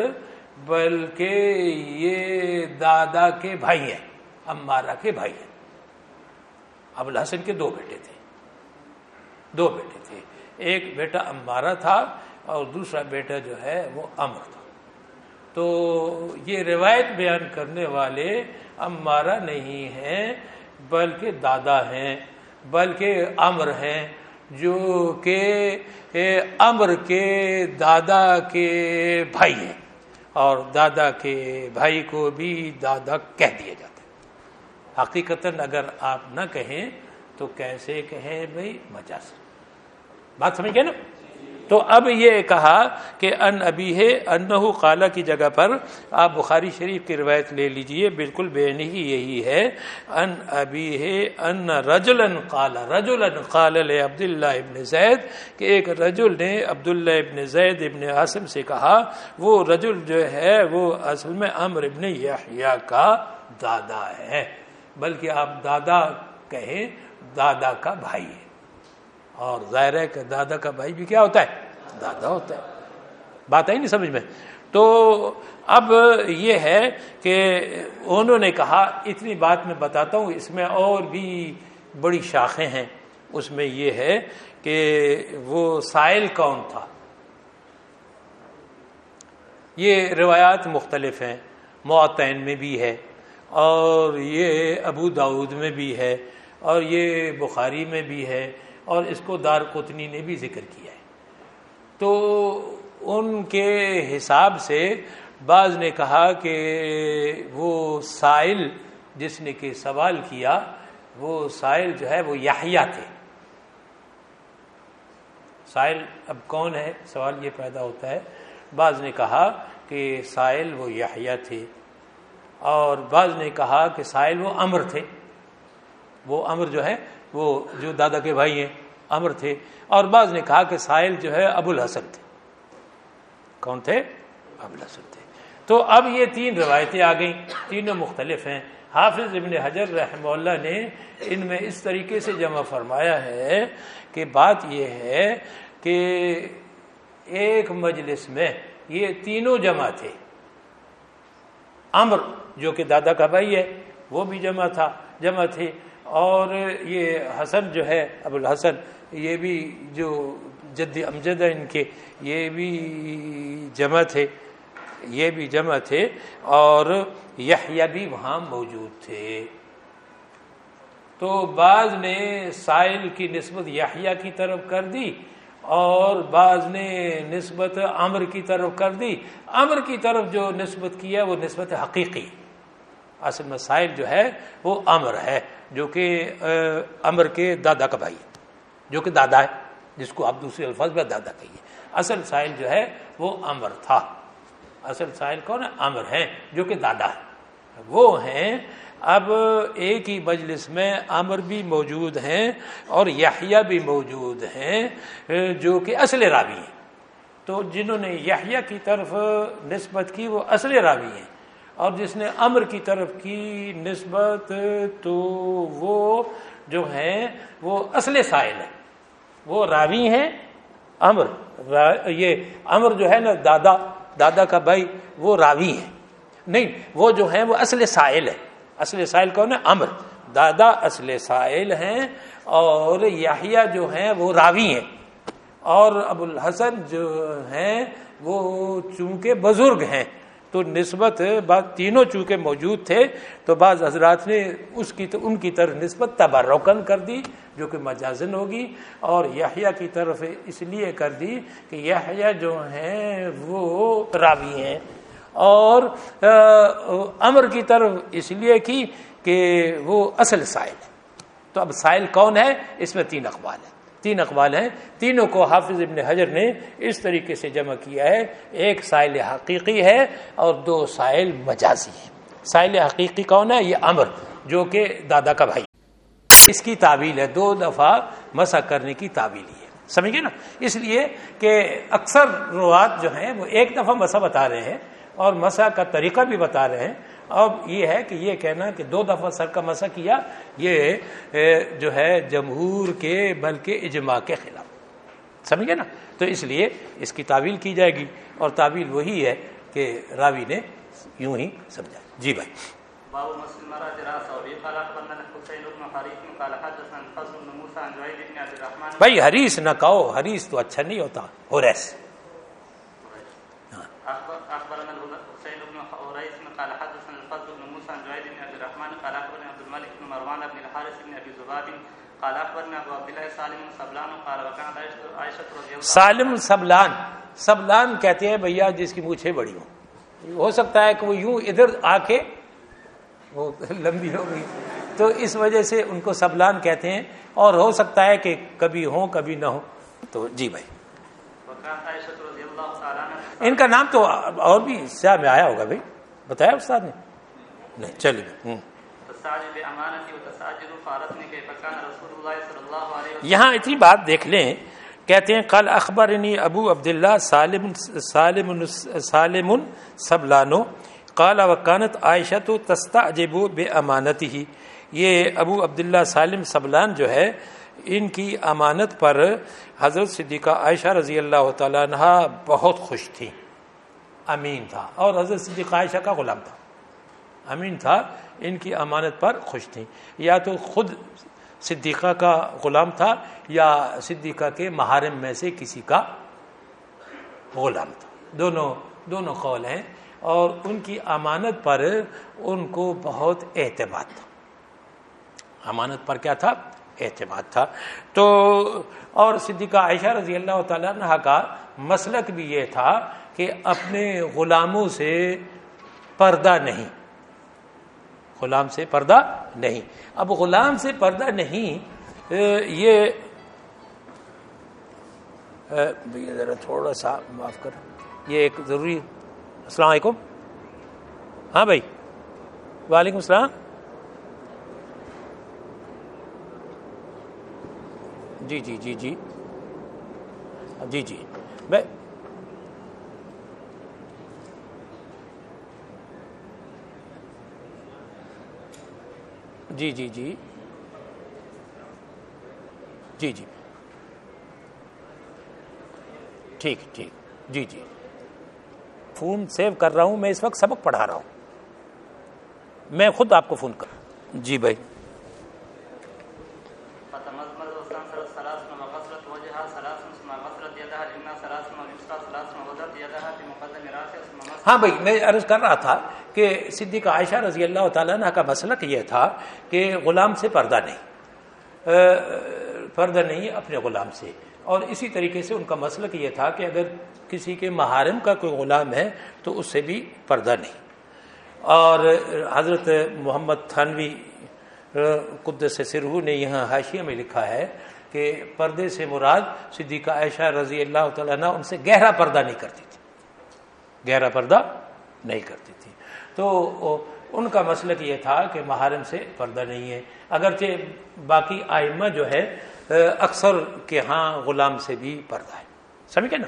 بلکہ یہ دادا کے بھائی ہیں امارا کے بھائی ہیں۔ ابو الحسن کے دو بیٹے تھے۔ دو بیٹے تھے۔ ایک بیٹا امارا تھا اور دوسرا بیٹا جو ہے وہ امر تھا۔ تو یہ روایت بیان کرنے والے امارا نہیں ہیں، بلکہ دادا ہیں، بلکہ امر ہیں۔ جو کہ امر کے دادا کے بھائی ہیں اور دادا کے بھائی کو بھی دادا کہہ دیا جاتا ہے۔ حقیقت اگر آپ نہ کہیں تو کیسے کہیں بھائی مجاز۔ بات سمجھ گئے نا؟ تو اب یہ کہا کہ ان ابھی ہے، انہو قالا کی جگہ پر آپ بخاری شریف کی روایت لے لیجیے، بالکل بے نہیں یہی ہے۔ ان ابھی ہے، ان رجلن قالا، رجلن قال عبداللہ ابن زید، کہ ایک رجل نے عبداللہ ابن زید ابن عاصم سے کہا، وہ رجل جو ہے، وہ اصل میں امر ابن یحییٰ کا دادا ہے۔ بلکہ آپ دادا کہیں، دادا کا بھائی ہے۔ اور ظاہر ہے کہ دادا کا بھائی بھی کیا ہوتا ہے؟ دادا ہوتا ہے۔ بات آئی نہیں سمجھ میں؟ تو اب یہ ہے کہ انہوں نے کہا، اتنی بات میں بتاتا ہوں، اس میں اور بھی بڑی شاخیں ہیں۔ اس میں یہ ہے کہ وہ سائل کون تھا؟ یہ روایات مختلف ہیں، معطین میں بھی ہے اور یہ ابو داود میں بھی ہے اور یہ بخاری میں بھی ہے۔ اور اس کو دار قطنی نے بھی ذکر کیا ہے۔ تو ان کے حساب سے بعض نے کہا کہ وہ سائل جس نے کہ سوال کیا، وہ سائل جو ہے وہ یاہیا تھے۔ سائل اب کون ہے؟ سوال یہ پیدا ہوتا ہے۔ بعض نے کہا کہ سائل وہ یاہیا تھے۔ اور بعض نے کہا کہ سائل وہ امر تھے۔ وہ امر جو ہے وہ جو دادا کے بھائی ہیں امر تھے۔ اور بعض نے کہا کہ سائل جو ہے ابو الحسن تھے۔ کون تھے؟ ابو الحسن تھے۔ تو اب یہ تین روایتیں آ گئیں، تینوں مختلف ہیں۔ حافظ ابن حجر رحمہ اللہ نے ان میں اس طریقے سے جمع فرمایا ہے کہ بات یہ ہے کہ ایک مجلس میں یہ تینوں جمع تھے۔ امر جو کہ دادا کا بھائی ہے، وہ بھی جمع تھا، جمع تھے۔ اور یہ حسن جو ہے ابو الحسن یہ بھی جو جد امجد ہے ان کے، یہ بھی جمع تھے۔ یہ بھی جمع تھے اور یہ بھی وہاں موجود تھے۔ تو بعض نے سائل کی نسبت یحییٰ کی طرف کر دی اور بعض نے نسبت امر کی طرف کر دی۔ امر کی طرف جو نسبت کی ہے وہ نسبت حقیقی۔ اصل مسائل جو ہے، وہ امر ہے۔ جو کہ امر کے دادا کا بھائی جو کہ دادا ہے، جس کو آپ دوسرے الفاظ میں دادا کہیے۔ اصل سائل جو ہے، وہ امر تھا۔ اصل سائل کون ہے؟ امر ہے جو کہ دادا ہے وہ ہیں، اب ایک ہی مجلس میں امر بھی موجود ہیں اور یحییٰ بھی موجود ہیں، جو کہ اصل راوی ہیں۔ تو جنہوں نے یحییٰ کی طرف نسبت کی، وہ اصل راوی ہیں۔ اور جس نے امر کی طرف کی نسبت تو وہ جو ہیں، وہ اصل سائل ہے وہ راوی ہیں، امر۔ یہ امر جو ہے نا، دادا دادا کا بھائی، وہ راوی ہے نہیں، وہ جو ہیں، وہ اصل سائل ہے اصل سائل کون ہے؟ امر۔ دادا اصل سائل ہیں اور یاہیا جو ہیں، وہ راوی ہیں۔ اور ابو الحسن جو ہیں، وہ چونکہ بزرگ ہیں۔ تو نسبت بعض تینوں چونکہ موجود تھے، تو بعض حضرات نے اس کی ان کی طرف نسبت تبرکن کر دی، جو کہ مجازن ہوگی، اور یحییٰ کی طرف اس لیے کر دی کہ یحییٰ جو ہیں وہ راوی ہیں۔ اور امر کی طرف اس لیے کی کہ وہ اصل سائل ہے تو اب سائل کون ہے؟ اس میں تین اقبال ہیں۔ تین اقوال ہیں۔ تینوں کو حافظ ابن حجر نے اس طریقے سے جمع کیا ہے۔ ایک سائل حقیقی ہے اور دو سائل مجازی ہے سائل حقیقی کون ہے؟ یہ امر جو کہ دادا کا بھائی۔ اس کی تعویل ہے، دو دفعہ مسا کرنے کی تعویل ہے۔ سمجھ گئے نا؟ اس لیے کہ اکثر روات جو ہیں وہ ایک دفعہ مسا بتا رہے ہیں اور مسا کا طریقہ بھی بتا رہے ہیں۔ اب یہ ہے کہ یہ کہنا کہ دو دفعہ سر کا مسا کیا یہ جو ہے جمہور کے بلکہ اجماع کے خلاف۔ سمجھے نا؟ تو اس لیے اس کی تعویل کی جائے گی۔ اور تعویل وہی ہے کہ راوی نے یوں ہی سمجھا۔ جی بھائی۔ بھائی حریث نہ کہو حریث تو اچھا نہیں ہوتا ہو ریس سالم سبلان سبلان کہتے ہیں بھیا جس کی مونچھیں بڑی ہوں۔ ہو سکتا ہے کہ وہ یوں ادھر آ کے وہ لمبی ہو گئی۔ تو اس وجہ سے ان کو سبلان کہتے ہیں۔ اور ہو سکتا ہے کہ کبھی ہوں کبھی نہ ہو تو جی بھائی۔ ان کا نام تو اور بھی سیاہ میں آیا ہوگا بھائی۔ بتایا استاد نے؟ نہیں چلیے۔ یہاں اتنی بات دیکھ لیں، کہتے ہیں کل اخبار ابو عبداللہ سالم سالم سالم سبلانو قال وکانت عائشہ تو تستا بے امانت ہی یہ ابو عبداللہ سالم سبلان جو ہے، ان کی امانت پر حضرت صدیقہ عائشہ رضی اللہ تعالیٰ عنہ بہت خوش تھی۔ امین تھا۔ اور حضرت صدیقہ عائشہ کا غلام تھا۔ امین تھا، ان کی امانت پر خوش تھیں یا تو خود صدیقہ کا غلام تھا یا صدیقہ کے محارم میں سے کسی کا غلام تھا۔ دونوں دونوں قول ہیں اور ان کی امانت پر ان کو بہت اعتماد تھا۔ امانت پر کیا تھا؟ اعتماد تھا۔ تو، اور صدیقہ عائشہ رضی اللہ تعالیٰ عنہ کا مسلک بھی یہ تھا کہ اپنے غلاموں سے پردہ نہیں۔ غلام سے پردہ نہیں۔ اب غلام سے پردہ نہیں یہ ذرا تھوڑا سا معاف کر۔ یہ ایک ضروری، السلام علیکم۔ ہاں بھائی۔ وعلیکم السلام۔ جی جی جی جی۔ جی جی۔ میں جی جی جی۔ جی جی۔ ٹھیک ٹھیک۔ جی جی۔ فون سیو کر رہا ہوں، میں اس وقت سبق پڑھا رہا ہوں۔ میں خود آپ کو فون کر جی بھائی۔ ہاں بھائی، میں عرض کر رہا تھا کہ صدیقہ عائشہ رضی اللہ تعالیٰ عنہ کا مسلک یہ تھا کہ غلام سے پردہ نہیں پردہ نہیں اپنے غلام سے۔ اور اسی طریقے سے ان کا مسلک یہ تھا کہ اگر کسی کے محارم کا کوئی غلام ہے تو اس سے بھی پردہ نہیں۔ اور حضرت محمد تھانوی قدس سرہو نے یہاں حاشیہ میں لکھا ہے کہ پردے سے مراد صدیقہ عائشہ رضی اللہ تعالیٰ عنہ ان سے گہرا پردہ نہیں کرتی تھی۔ گہرا پردہ نہیں کرتی تھی۔ تو ان کا مسلک یہ تھا کہ محارم سے پردہ نہیں ہے۔ اگرچہ باقی آئمہ جو ہے اکثر کے ہاں غلام سے بھی پردہ ہے۔ سمجھے نا؟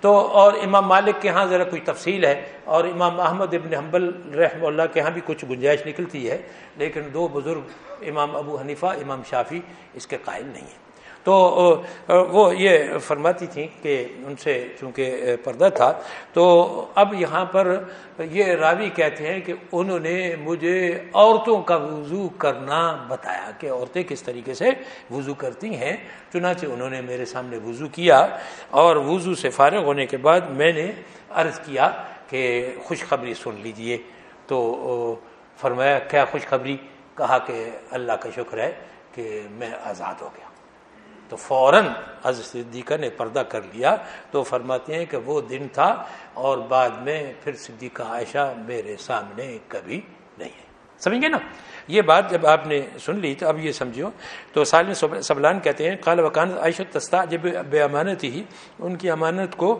تو اور امام مالک کے ہاں ذرا کوئی تفصیل ہے۔ اور امام احمد ابن حنبل رحمہ اللہ کے ہاں بھی کچھ گنجائش نکلتی ہے، لیکن دو بزرگ، امام ابو حنیفہ، امام شافی اس کے قائل نہیں ہیں۔ تو وہ یہ فرماتی تھیں کہ ان سے چونکہ پردہ تھا، تو اب یہاں پر یہ راوی کہتے ہیں کہ انہوں نے مجھے عورتوں کا وضو کرنا بتایا کہ عورتیں کس طریقے سے وضو کرتی ہیں، چنانچہ انہوں نے میرے سامنے وضو کیا اور وضو سے فارغ ہونے کے بعد میں نے عرض کیا کہ خوشخبری سن لیجیے۔ تو فرمایا، کیا خوشخبری؟ کہا کہ اللہ کا شکر ہے کہ میں آزاد ہو گیا۔ تو فوراً حضرت صدیقہ نے پردہ کر لیا۔ تو فرماتے ہیں کہ وہ دن تھا اور بعد میں پھر صدیقہ عائشہ میرے سامنے کبھی نہیں ہے سمجھ گے نا؟ یہ بات جب آپ نے سن لی تو اب یہ سمجھو تو سالم سبلان کہتے ہیں، قال وکان عائشہ تستا جب بے امانت ہی۔ ان کی امانت کو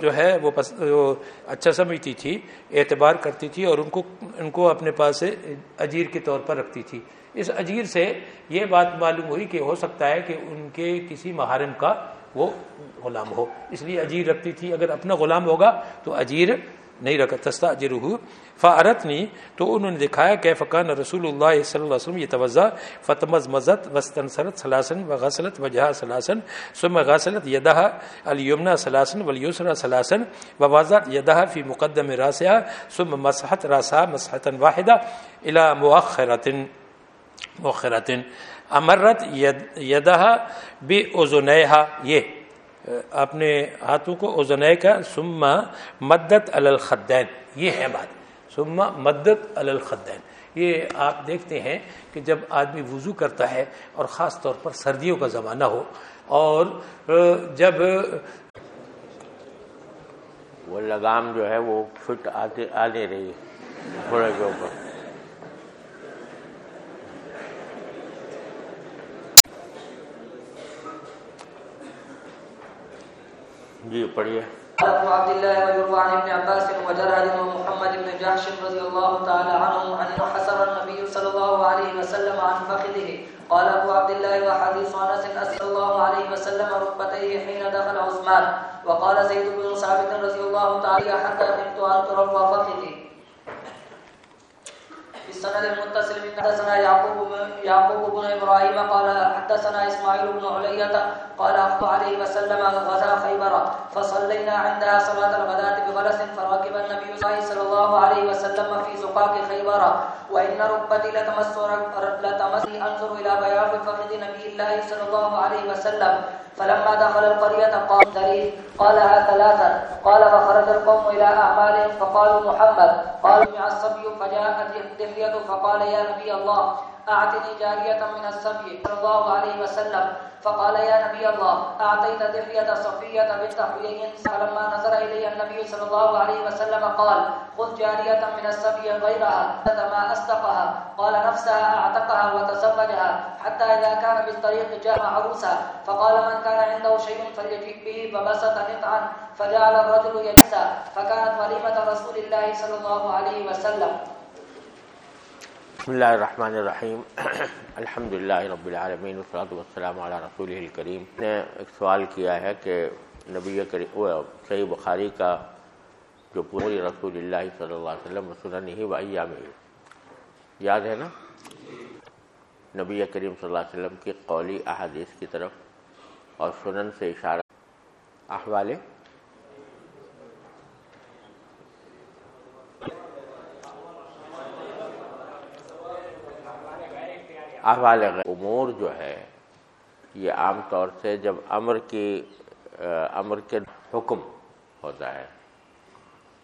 جو ہے وہ اچھا سمجھتی تھی، اعتبار کرتی تھی اور ان کو ان کو اپنے پاس سے اجیر کے طور پر رکھتی تھی۔ اس اجیر سے یہ بات معلوم ہوئی کہ ہو سکتا ہے کہ ان کے کسی محرم کا وہ غلام ہو۔ اس لیے اجیر رکھتی تھی۔ اگر اپنا غلام ہوگا تو اجیر نہیں رکھا۔ تستا اجر فارت نہیں تو انہوں نے دکھایا کہ فقان رسول اللہ صلی اللہ علیہ وسلم یہ توجہ فتمز مزت وسطن سرت سلاسن و غسلت وجہ سلاسن سم غسلت یدہ الیمنا سلاسن ولیسرا سلاسن و واضح یدہ فی مقدم راسیہ سم مسحت راسا مسحتا واحدہ الى مؤخرتن۔ مؤخرتن امرت یدہ بے اوزنیہ یہ، اپنے ہاتھوں کو اوزنہ کا سما مدت الخدین، یہ ہے بات سما مدت الخدین۔ یہ آپ دیکھتے ہیں کہ جب آدمی وضو کرتا ہے اور خاص طور پر سردیوں کا زمانہ ہو اور جب، وہ لگام جو ہے وہ فٹ آتے آنے رہی گھوڑے کے اوپر۔ جی پڑھیے۔ عبد الله بن عن بن عباس وجراد ومحمد بن جحش رضي الله تعالى عنه عن حسر النبي صلى الله عليه وسلم عن فخذه. قال ابو عبد الله وحديث انس اسال الله عليه وسلم ركبتيه حين دخل عثمان. وقال زيد بن ثابت رضي الله تعالى حتى خفت ان ترفع فخذي. السند المتصل من حدثنا يعقوب يعقوب بن ابراهيم قال حدثنا اسماعيل بن علية قال اخذ عليه وسلم غزا خيبر فصلينا عندها صلاة الغداة بغلس فركب النبي صلى الله عليه وسلم في زقاق خيبر وان ركبتي لتمس لتمس انظر الى بياض فخذ نبي الله صلى الله عليه وسلم فلما دخل القرية قال دليل قالها ثلاثا. قال وخرج القوم إلى أعمالهم فقالوا محمد. قالوا مع الصبي فجاءت الدفية فقال يا نبي الله. أعطني جارية من السبي صلى الله عليه وسلم. فقال يا نبي الله أعطيت دحية صفية بنت حيي. فلما نظر إلي النبي صلى الله عليه وسلم قال خذ جارية من السبي غيرها ما أصدقها قال نفسها أعتقها وتزوجها حتى إذا كان بالطريق جاء عروسا فقال من كان عنده شيء فليجيء به فبسط نطعا. فجعل الرجل يجسى فكانت وليمة رسول الله صلى الله عليه وسلم. بسم اللہ الرحمن الرحیم [CLEARS THROAT] الحمد للہ رب العالمین والصلاة والسلام علی رسول الکریم نے ایک سوال کیا ہے کہ نبی کریم صحیح بخاری کا جو پوری رسول اللہ صلی اللہ علیہ وسلم سنن ہی و ایام ہی۔ یاد ہے نا؟ نبی کریم صلی اللہ علیہ وسلم کی قولی احادیث کی طرف اور سنن سے اشارہ۔ احوال احوال امور جو ہے، یہ عام طور سے جب امر کی امر کے حکم ہوتا ہے،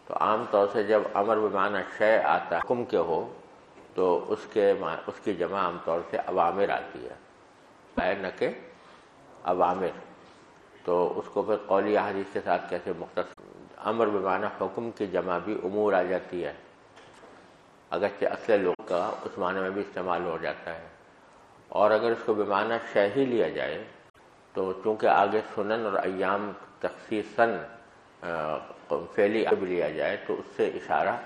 تو عام طور سے جب امر بمانہ شے آتا ہے، حکم کے ہو، تو اس کے اس کی جمع عام طور سے عوامر آتی ہے۔ نہ کہ عوامر۔ تو اس کو پھر قولی حدیث کے ساتھ کیسے مختصر امر بمانہ حکم کی جمع بھی امور آ جاتی ہے۔ اگرچہ اصل لوگ کا اس معنی میں بھی استعمال ہو جاتا ہے۔ اور اگر اس کو بیمانہ شہ ہی لیا جائے، تو چونکہ آگے سنن اور ایام تخصیصاً فعلی اب لیا جائے، تو اس سے اشارہ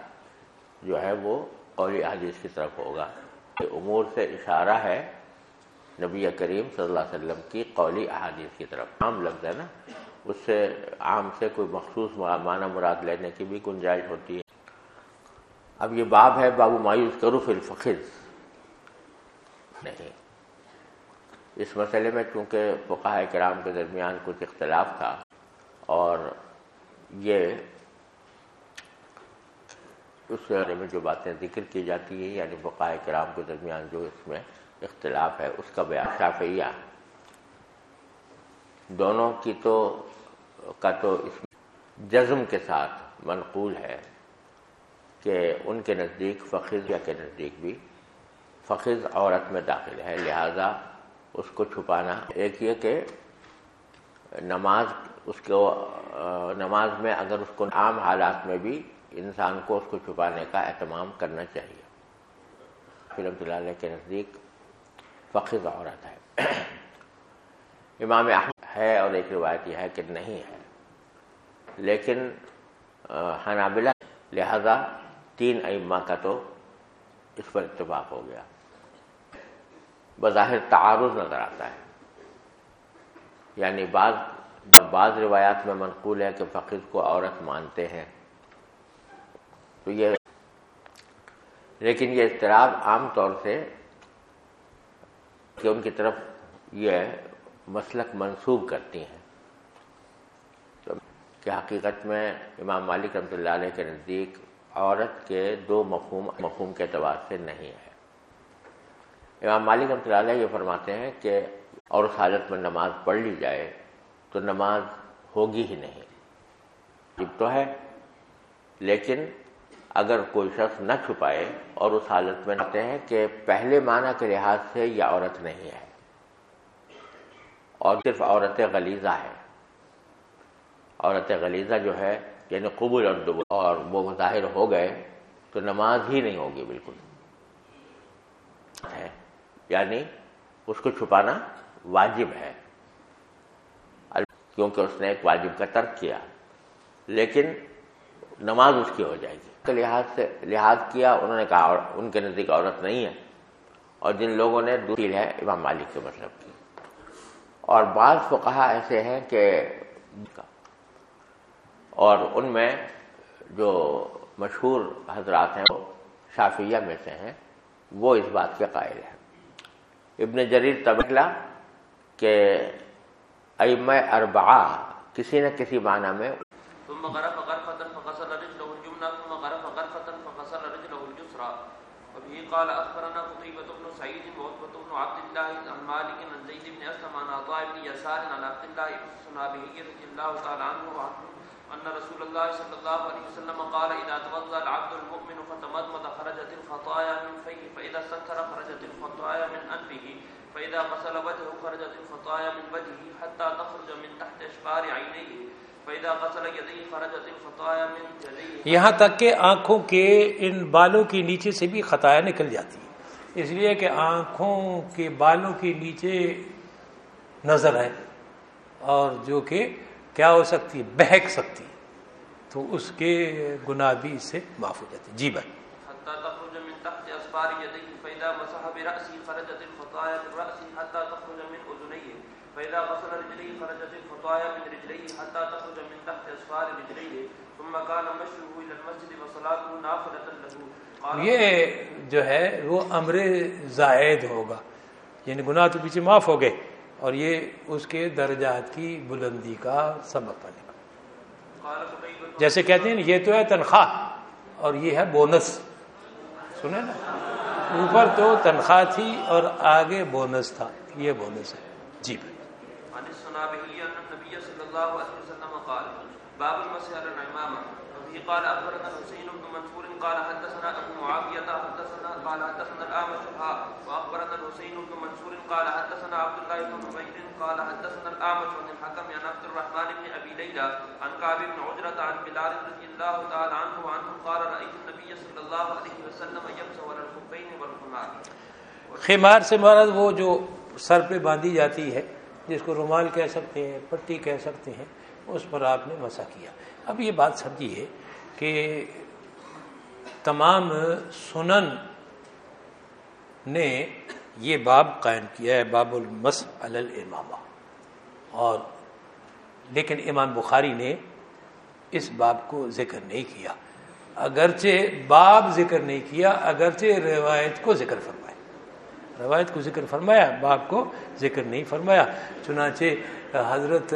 جو ہے وہ قولی حدیث کی طرف ہوگا۔ امور سے اشارہ ہے نبی کریم صلی اللہ علیہ وسلم کی قولی احادیث کی طرف۔ عام لفظ ہے نا، اس سے عام سے کوئی مخصوص معنی مراد لینے کی بھی گنجائش ہوتی ہے۔ اب یہ باب ہے بابو مایوس کرو فی الفخذ نہیں۔ اس مسئلے میں چونکہ فقہ کرام کے درمیان کچھ اختلاف تھا اور یہ اس بارے میں جو باتیں ذکر کی جاتی ہیں یعنی فقہ کرام کے درمیان جو اس میں اختلاف ہے، اس کا بیان شافیہ دونوں کی تو، کا تو اس جزم کے ساتھ منقول ہے کہ ان کے نزدیک فخر یا کے نزدیک بھی فخر عورت میں داخل ہے، لہذا اس کو چھپانا۔ ایک یہ کہ نماز اس کو نماز میں اگر اس کو عام حالات میں بھی انسان کو اس کو چھپانے کا اہتمام کرنا چاہیے۔ فلم دلالے کے نزدیک فخر عورت ہے۔ امام احمد ہے اور ایک روایت یہ ہے کہ نہیں ہے۔ لیکن حنابلہ، لہذا تین ائمہ کا تو اس پر اتفاق ہو گیا۔ بظاہر تعارض نظر آتا ہے۔ یعنی بعض بعض روایات میں منقول ہے کہ فقیر کو عورت مانتے ہیں، تو یہ لیکن یہ اضطراب عام طور سے کہ ان کی طرف یہ مسلک منسوب کرتی ہیں۔ کہ حقیقت میں امام مالک رحمۃ اللہ علیہ کے نزدیک عورت کے دو مفہوم مفہوم کے اعتبار سے نہیں ہے۔ امام مالک رحمۃ اللہ علیہ یہ فرماتے ہیں کہ اور اس حالت میں نماز پڑھ لی جائے تو نماز ہوگی ہی نہیں۔ جب تو ہے، لیکن اگر کوئی شخص نہ چھپائے اور اس حالت میں کہتے ہیں کہ پہلے معنی کے لحاظ سے یہ عورت نہیں ہے اور صرف عورت غلیظہ ہے۔ عورت غلیظہ جو ہے یعنی قبول اور دبل اور وہ ظاہر ہو گئے تو نماز ہی نہیں ہوگی بالکل۔ ہے۔ یعنی اس کو چھپانا واجب ہے۔ کیونکہ اس نے ایک واجب کا ترک کیا۔ لیکن نماز اس کی ہو جائے گی۔ لحاظ سے لحاظ کیا، انہوں نے کہا ان کے نزدیک عورت نہیں ہے۔ اور جن لوگوں نے دوسری ہے، امام مالک کے مطلب کی۔ اور بعض فقہا ایسے ہیں کہ اور ان میں جو مشہور حضرات ہیں، وہ شافیہ میں سے ہیں، وہ اس بات کے قائل ہیں۔ ابن جریر تبلا کہ ام اربعہ کسی نہ کسی معنی میں ثم غرف غرفة فغسل رجله اليمنى، ثم غرف غرفة فغسل رجله اليسرى. وبه قال أخبرنا قطيبة بن سعيد وعتبة بن عبد الله عن مالك عن زيد بن أسلم عن عطاء بن يسار عن عبد الله بن سنابه رضي الله تعالى عنه وعنه. أن رسول الله صلى الله عليه وسلم قال إذا توضأ العبد المؤمن فتمضمض خرجت الخطايا من فيه، فإذا استنكر خرجت الخطايا من أنفه، فإذا غسل وجهه خرجت الخطايا من وجهه حتى تخرج من تحت أشفار عينيه، فإذا غسل يديه خرجت الخطايا من يديه یہاں تک کہ آنکھوں کے ان بالوں کے نیچے سے بھی خطایا نکل جاتی ہے۔ اس لیے کہ آنکھوں کے بالوں کے نیچے نظر ہے اور جو کہ کیا ہو سکتی ہے؟ بہک سکتی تو اس کے گناہ بھی اس سے معاف ہو جاتے جی بھائی۔ حتى تخرج من تحت أصبار يديه فإذا مسح برأسه خرجت الخطايا من رأسه حتى تخرج من أذنيه فإذا غسل رجليه خرجت الخطايا من رجليه حتى تخرج من تحت أصفار رجليه ثم كان مشيه إلى المسجد وصلاته نافلة له۔ قال یہ جو ہے وہ امر زائد ہوگا۔ یعنی گناہ تو پیچھے معاف ہو گئے۔ اور یہ اس کے درجات کی بلندی کا سبب بنے گا۔ جیسے کہتے ہیں نا، یہ تو ہے تنخواہ، اور یہ ہے بونس۔ سنے نا؟ اوپر تو تنخواہ تھی اور آگے بونس تھا۔ یہ بونس ہے۔ جی بھائی۔ عن الصنابحي أن وسلم قال، باب المسح على العمامة۔ وفيه قال أخبرنا الحسين بن منصور قال حدثنا أبو معاوية، حدثنا قال حدثنا الأعمش، ها، وأخبرنا الحسين بن منصور قال حدثنا عبد الله بن عبيد، قال حدثنا الأعمش عن الحكم عن عبد الرحمن بن أبي ليلى عن كعب بن عجرة عن بلال رضي الله تعالى عنه وعنه قال رأيت النبي صلى الله عليه وسلم يمسح على الخفين والخمار خمار سے مراد وہ جو سر پہ باندھی جاتی ہے، جس کو رومال کہہ سکتے ہیں، پٹی کہہ سکتے ہیں، اس پر آپ نے مسا کیا۔ اب یہ بات سمجھیے کہ تمام سنن نے یہ باب قائم کیا ہے، باب المس الامامہ۔ اور لیکن امام بخاری نے اس باب کو ذکر نہیں کیا۔ اگرچہ باب ذکر نہیں کیا، اگرچہ روایت کو ذکر فرمایا۔ روایت کو ذکر فرمایا، باب کو ذکر نہیں فرمایا۔ چنانچہ حضرت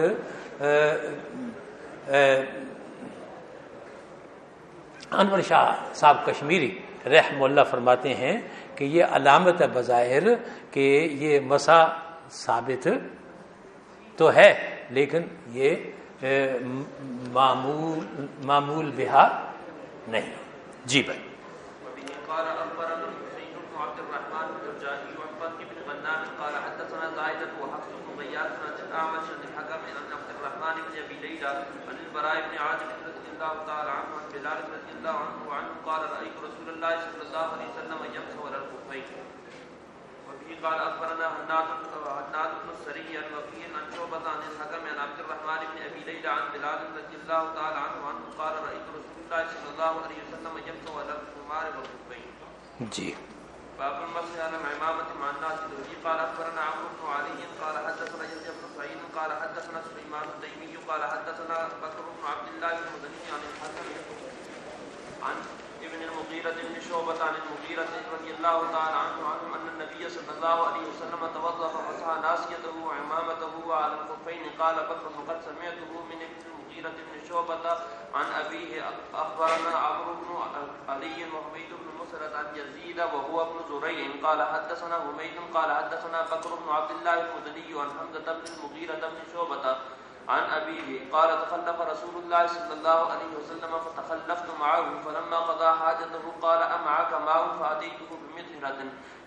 انور شاہ صاحب کشمیری رحم اللہ فرماتے ہیں کہ یہ علامت بظاہر کہ یہ مسا ثابت تو ہے، لیکن یہ معمول معمول بہار نہیں۔ جی بھائی۔ عبد الرحمن عن البراء بن عازب الله تعالى عنه عن بلال رضي الله عنه وعنه قال رأيت رسول الله صلى الله عليه وسلم يمسح على الخفين وبه قال أخبرنا هناد هناد بن السري عن وكيع عن شعبة عن الحكم عن عبد الرحمن بن أبي ليلى عن بلال رضي الله تعالى عنه وعنه قال رأيت رسول الله صلى الله عليه وسلم يمسح على الخمار والخفين جی۔ باب المسح على العمامة مع الناس به قال أخبرنا عمرو بن علي، قال حدثنا يحيى بن سعيد، قال حدثنا سليمان التيمي، قال حدثنا بكر بن عبد الله المدني عن الحسن عن ابن المغيرة بن شعبة عن المغيرة رضي الله تعالى عنه عنه أن النبي صلى الله عليه وسلم توضأ فمسح ناسيته وعمامته على الخفين. قال بكر وقد سمعته من ابن المغيرة بن شعبة عن أبيه أخبرنا عمرو بن علي وحميد بن مسرد عن يزيد وهو ابن زريع قال حدثنا حميد قال حدثنا بكر بن عبد الله المدني عن حمزة بن المغيرة بن شعبة عن أبيه قال تخلف رسول الله صلى الله عليه وسلم فتخلفت معه فلما قضى حاجته قال أمعك ماء فأتيته بمطهرة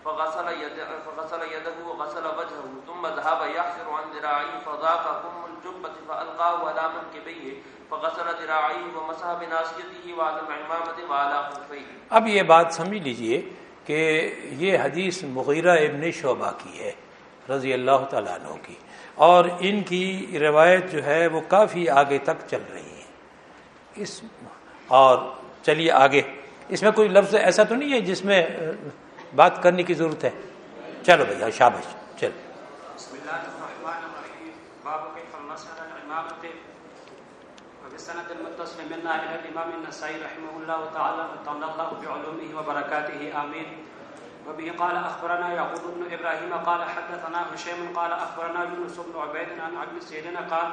فغسل, يد فغسل يده وغسل وجهه ثم ذهب يحفر عن ذراعيه فضاق كم الجبة فألقاه على منكبيه فغسل ذراعيه ومسح بناصيته وعلى العمامة وعلى خفيه اب یہ بات سمجھ لیجیے کہ یہ حدیث مغیرہ ابن شعبہ کی ہے۔ رضی اللہ تعالیٰ عنہ کی۔ اور ان کی روایت جو ہے وہ کافی آگے تک چل رہی ہے۔ اس اور چلیے آگے۔ اس میں کوئی لفظ ایسا تو نہیں ہے جس میں بات کرنے کی ضرورت ہے۔ چلو بھیا ہاں، شابش چلو بسم المتصل منا إلى الإمام النسائي رحمه الله تعالى وتعالى الله بعلومه وبركاته آمين وبه قال أخبرنا يعقوب بن إبراهيم قال حدثنا هشيم قال أخبرنا يونس بن عبيد عن عبد سيدنا قال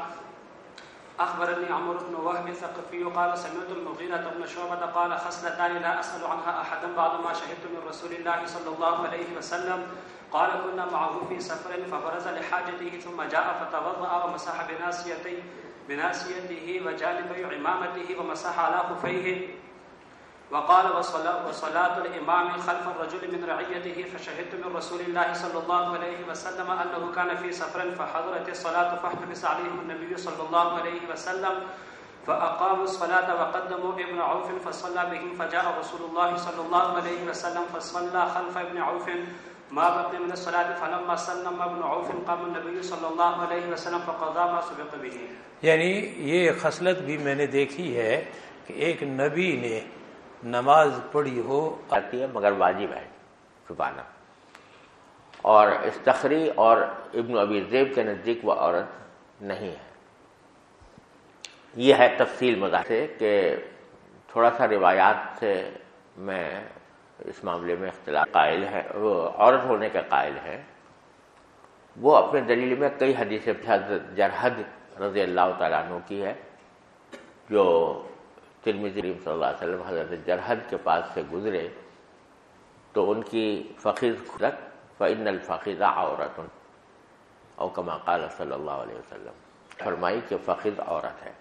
أخبرني عمرو بن وهب الثقفي قال سمعت المغيرة بن شعبة قال خصلتان لا أسأل عنها أحدا بعد ما شهدت من رسول الله صلى الله عليه وسلم. قال كنا معه في سفر فبرز لحاجته ثم جاء فتوضأ ومسح بناسيته بناسيته وجانبي عمامته ومسح على خفيه. وقال وصلاة, الإمام خلف الرجل من رعيته فشهدت من رسول الله صلى الله عليه وسلم أنه كان في سفر فحضرت الصلاة فاحتبس عليهم النبي صلى الله عليه وسلم فأقاموا الصلاة وقدموا ابن عوف فصلى بهم فجاء رسول الله صلى الله عليه وسلم فصلى خلف ابن عوف. ما بقي من الصلاة؟ فلما سلم ابن عوف قام النبي صلى الله عليه وسلم فقضى ما سبق به. یعنی یہ خصلت بھی میں نے دیکھی ہے کہ ایک نبی نے نماز پڑھی ہو۔ آتی ہے مگر واجب ہے چھپانا اور استخری اور ابن ابی زیب کے نزدیک وہ عورت نہیں ہے۔ یہ ہے تفصیل مزاح سے کہ تھوڑا سا روایات سے میں اس معاملے میں اختلاف قائل ہے، وہ عورت ہونے کا قائل ہے۔ وہ اپنے دلیل میں کئی حدیث حضرت جرحد رضی اللہ تعالیٰ عنہ کی ہے، جو ترمذی کریم صلی اللہ علیہ وسلم حضرت جرحد کے پاس سے گزرے تو ان کی فقیر خلق فعن الفقیر عورت اور کما قال صلی اللہ علیہ وسلم، فرمائی کہ فقیر عورت ہے۔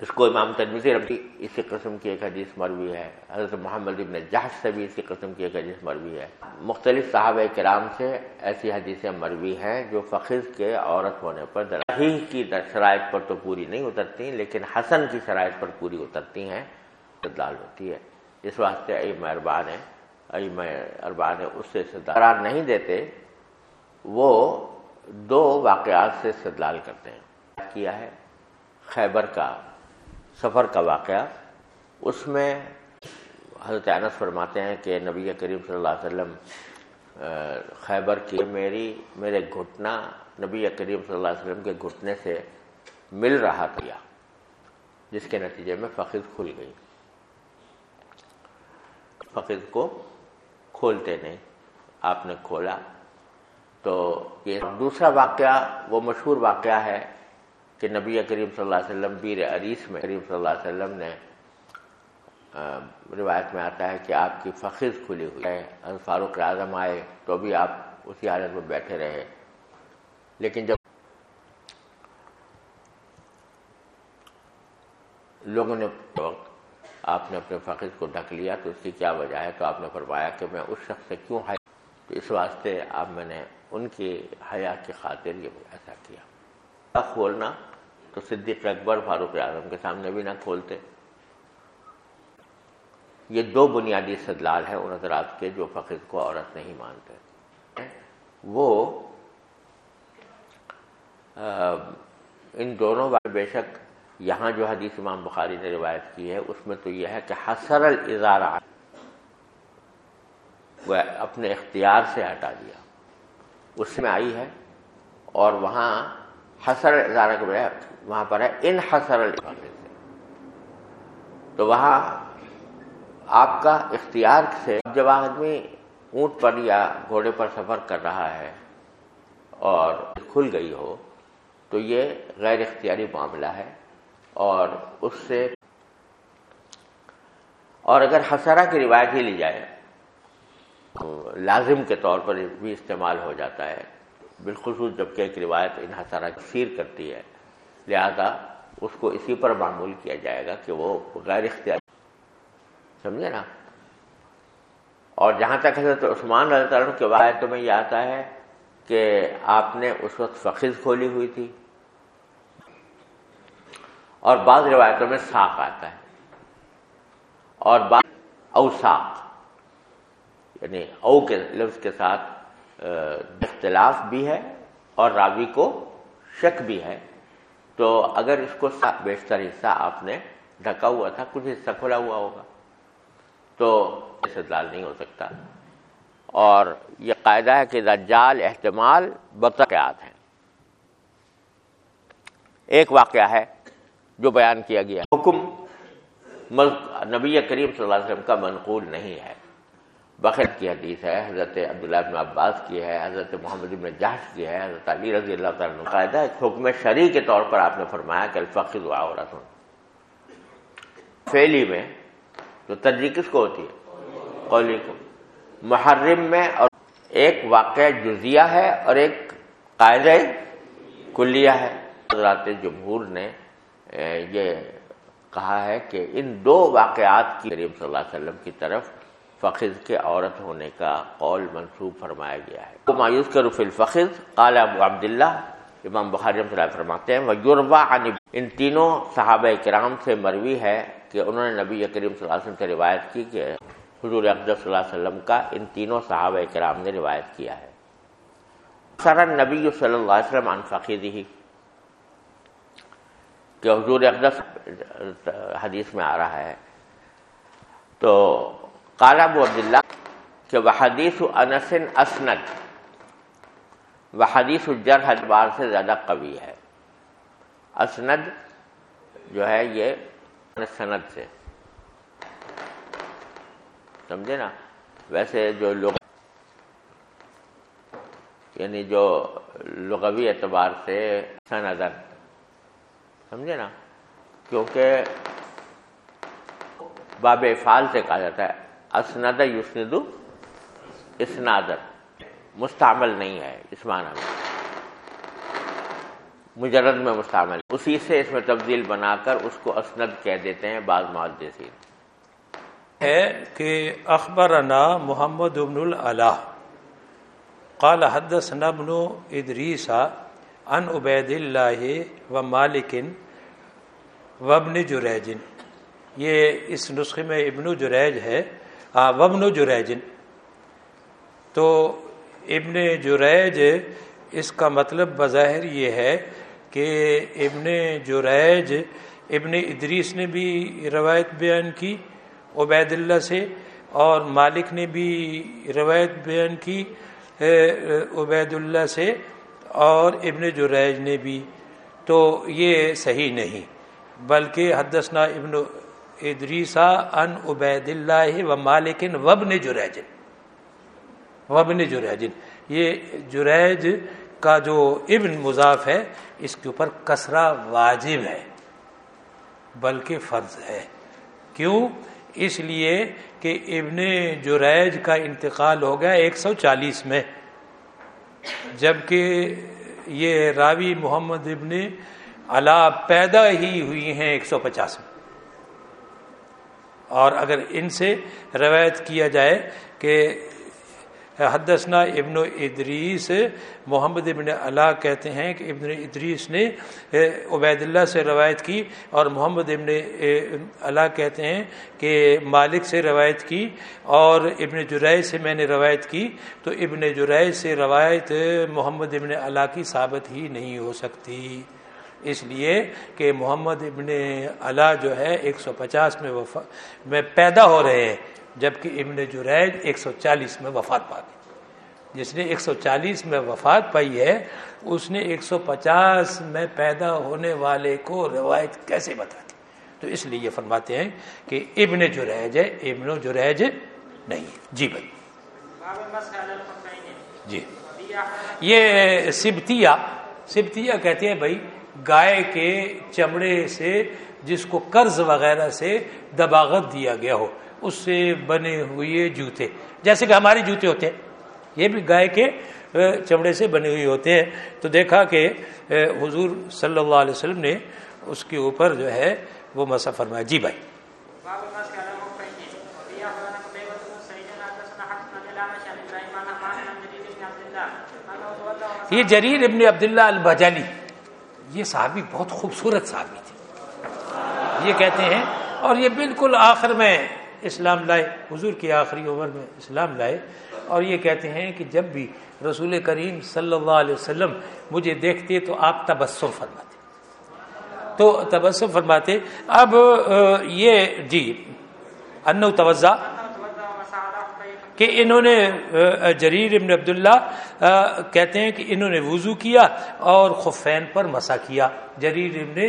اس کو امام تنویزی ربی اسی قسم کی ایک حدیث مروی ہے۔ حضرت محمد ابن جہش سے بھی اسی قسم کی ایک حدیث مروی ہے۔ مختلف صحابہ کرام سے ایسی حدیثیں مروی ہیں جو فخر کے عورت ہونے پر دراہی کی شرائط پر تو پوری نہیں اترتی، لیکن حسن کی شرائط پر پوری اترتی ہیں، استدلال ہوتی ہے۔ اس واسطے ائی مہربان ہے ائی مہربان ہے اس سے قرار نہیں دیتے، وہ دو واقعات سے استدلال کرتے ہیں۔ کیا ہے؟ خیبر کا سفر کا واقعہ، اس میں حضرت انس فرماتے ہیں کہ نبی کریم صلی اللہ علیہ وسلم خیبر کی میری، میرے گھٹنا نبی کریم صلی اللہ علیہ وسلم کے گھٹنے سے مل رہا تھا، جس کے نتیجے میں فقیر کھل گئی۔ فقیر کو کھولتے نہیں، آپ نے کھولا۔ تو یہ دوسرا واقعہ، وہ مشہور واقعہ ہے کہ نبی کریم صلی اللہ علیہ وسلم بیر عریس میں کریم صلی اللہ علیہ وسلم نے روایت میں آتا ہے کہ آپ کی فخر کھلی ہوئی ہے فاروق اعظم آئے تو بھی آپ اسی حالت میں بیٹھے رہے۔ لیکن جب لوگوں نے وقت آپ نے اپنے فخر کو ڈھک لیا تو اس کی کیا وجہ ہے؟ تو آپ نے فرمایا کہ میں اس شخص سے کیوں حیا؟ تو اس واسطے اب میں نے ان کی حیا کی خاطر یہ ایسا کیا۔ کھولنا تو صدیق اکبر فاروق اعظم کے سامنے بھی نہ کھولتے۔ یہ دو بنیادی استدلال ہیں ان حضرات کے جو فقیر کو عورت نہیں مانتے۔ وہ ان دونوں بار بے شک یہاں جو حدیث امام بخاری نے روایت کی ہے، اس میں تو یہ ہے کہ حسر الزارہ وہ اپنے اختیار سے ہٹا دیا۔ اس میں آئی ہے اور وہاں حسر ادارہ کے بجائے وہاں پر ہے، ان حسر سے تو وہاں آپ کا اختیار سے جب آدمی اونٹ پر یا گھوڑے پر سفر کر رہا ہے اور کھل گئی ہو، تو یہ غیر اختیاری معاملہ ہے۔ اور اس سے اور اگر حسرہ کی روایت ہی لی جائے لازم کے طور پر بھی استعمال ہو جاتا ہے۔ بالخصوص جبکہ ایک روایت انحصارہ سیر کرتی ہے، لہذا اس کو اسی پر معمول کیا جائے گا کہ وہ غیر اختیار۔ سمجھے نا؟ اور جہاں تک حضرت عثمان رضی اللہ عنہ کے روایتوں میں یہ آتا ہے کہ آپ نے اس وقت فخذ کھولی ہوئی تھی۔ اور بعض روایتوں میں ساق آتا ہے۔ اور بعض اوساق یعنی او کے لفظ کے ساتھ اختلاف بھی ہے اور راوی کو شک بھی ہے۔ تو اگر اس کو بیشتر حصہ آپ نے ڈھکا ہوا تھا، کچھ حصہ کھلا ہوا ہوگا۔ تو استدلال نہیں ہو سکتا۔ اور یہ قاعدہ ہے کہ دجال احتمال بطقیات ہیں۔ ایک واقعہ ہے جو بیان کیا گیا۔ حکم نبی کریم صلی اللہ علیہ وسلم کا منقول نہیں ہے۔ بخت کی حدیث ہے، حضرت عبداللہ بن عباس کی ہے، حضرت محمد بن جہش کی ہے، حضرت علی رضی اللہ تعالیٰ قاعدہ حکم شرعی کے طور پر آپ نے فرمایا کہ الفقر و عورت۔ فیلی میں تو ترجیح کس کو ہوتی ہے؟ قولی کو۔ محرم میں اور ایک واقعہ جزیہ ہے اور ایک قاعدہ کلیہ ہے۔ حضرات جمہور نے یہ کہا ہے کہ ان دو واقعات کی کریم صلی اللہ علیہ وسلم کی طرف فخذ کے عورت ہونے کا قول منصوب فرمایا گیا ہے۔ وہ مایوس کرو فی الفخذ، قال ابو عبداللہ، امام بخاری رحمۃ اللہ فرماتے ہیں وجربا عن ان تینوں صحابہ کرام سے مروی ہے کہ انہوں نے نبی کریم صلی اللہ علیہ وسلم سے روایت کی کہ حضور اقدس صلی اللہ علیہ وسلم کا ان تینوں صحابہ کرام نے روایت کیا ہے۔ سر نبی صلی اللہ علیہ وسلم عن فقیدی کہ حضور اقدس، حدیث میں آ رہا ہے۔ تو قال ابو عبداللہ کہ وہ حدیث انسن اسند وہ حدیث الجر اعتبار سے زیادہ قوی ہے۔ اسند جو ہے یہ سند سے۔ سمجھے نا؟ ویسے جو لوگ یعنی جو لغوی اعتبار سے سندر سمجھے نا؟ کیونکہ باب افعال سے کہا جاتا ہے۔ اسند یسند اسنادر مستعمل نہیں ہے اس معنی میں۔ مجرد میں مستعمل۔ اسی سے اس میں تبدیل بنا کر اس کو اسند کہہ دیتے ہیں بعض معدثین ہے کہ اخبرنا محمد ابن العلا قال حدثنا ابن ادریس ان عبید اللہ و مالکن وابن جریجن یہ اس نسخے میں ابن جریج ہے۔ وبن جریجن تو ابن جریج، اس کا مطلب بظاہر یہ ہے کہ ابن جریج، ابن ادریس نے بھی روایت بیان کی عبید اللہ سے، اور مالک نے بھی روایت بیان کی عبید اللہ سے، اور ابن جریج نے بھی۔ تو یہ صحیح نہیں، بلکہ حدثنا ابن ادریسا ان عبید اللہ و مالکن وبن جریجن وبن جریجن یہ جریج کا جو ابن مضاف ہے، اس کے اوپر کسرا واجب ہے، بلکہ فرض ہے. کیوں؟ اس لیے کہ ابن جریج کا انتقال ہو گیا ایک سو چالیس میں، جبکہ یہ راوی محمد ابن علا پیدا ہی ہوئی ہیں ایک سو پچاس میں۔ اور اگر ان سے روایت کیا جائے کہ حدثنا ابن ادریس، محمد ابن اللہ کہتے ہیں کہ ابن ادریس نے عبید اللہ سے روایت کی اور محمد ابن اللہ کہتے ہیں کہ مالک سے روایت کی اور ابن جرائع سے میں نے روایت کی، تو ابن جرائع سے روایت محمد ابن اللہ کی ثابت ہی نہیں ہو سکتی۔ اس لیے کہ محمد ابن اللہ جو ہے ایک سو پچاس میں وفا میں پیدا ہو رہے ہیں، جبکہ ابن جریج ایک سو چالیس میں وفات پا گئی۔ جس نے ایک سو چالیس میں وفات پائی ہے، اس نے ایک سو پچاس میں پیدا ہونے والے کو روایت کیسے بتا دی تو اس لیے یہ فرماتے ہیں کہ ابن جریج ہے، ابن جریج نہیں جی بھائی۔ جی۔ یہ سبتیا سبتیا کہتے ہیں بھائی گائے کے چمڑے سے جس کو قرض وغیرہ سے دباغت دیا گیا ہو، اس سے بنے ہوئے جوتے۔ جیسے کہ ہمارے جوتے ہوتے ہیں، یہ بھی گائے کے چمڑے سے بنے ہوئے ہوتے ہیں۔ تو دیکھا کہ حضور صلی اللہ علیہ وسلم نے اس کے اوپر جو ہے، وہ مسا فرمایا جی بھائی۔ یہ جریر ابن عبداللہ البجالی یہ صحابی بہت خوبصورت صحابی تھے۔ یہ کہتے ہیں، اور یہ بالکل آخر میں اسلام لائے، حضور کی آخری عمر میں اسلام لائے۔ اور یہ کہتے ہیں کہ جب بھی رسول کریم صلی اللہ علیہ وسلم مجھے دیکھتے تو آپ تبسم فرماتے۔ تو تبسم فرماتے، اب یہ جی ان توجہ کہ انہوں نے جریر ابن عبداللہ کہتے ہیں کہ انہوں نے وضو کیا اور خفین پر مسا کیا۔ جریر ابن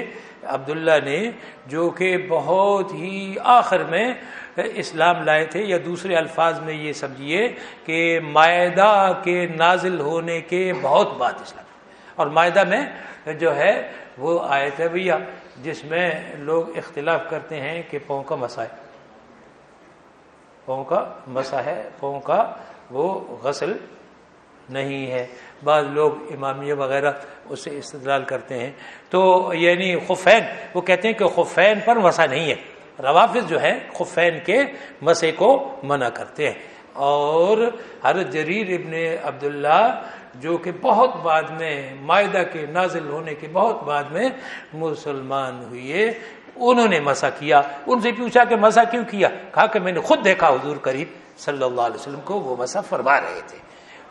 عبداللہ نے، جو کہ بہت ہی آخر میں اسلام لائے تھے یا دوسرے الفاظ میں یہ سمجھیے کہ معدہ کے نازل ہونے کے بہت بعد اسلام۔ اور معدہ میں جو ہے وہ آیت ہے بھیا، جس میں لوگ اختلاف کرتے ہیں کہ پاؤں کا مسا ہے۔ پاؤں کا مسا ہے، پاؤں کا وہ غسل نہیں ہے۔ بعض لوگ امامیہ وغیرہ اس سے استدلال کرتے ہیں۔ تو یعنی خفین، وہ کہتے ہیں کہ خفین پر مسا نہیں ہے۔ روافظ جو ہے خفین کے مسے کو منع کرتے ہیں۔ اور ہر جریر ابن عبداللہ، جو کہ بہت بعد میں معدہ کے نازل ہونے کے بہت بعد میں مسلمان ہوئے۔ انہوں نے مسا کیا، ان سے پوچھا کہ مسا کیوں کیا؟ کہا کہ میں نے خود دیکھا حضور قریب صلی اللہ علیہ وسلم کو وہ مسا فرما رہے تھے۔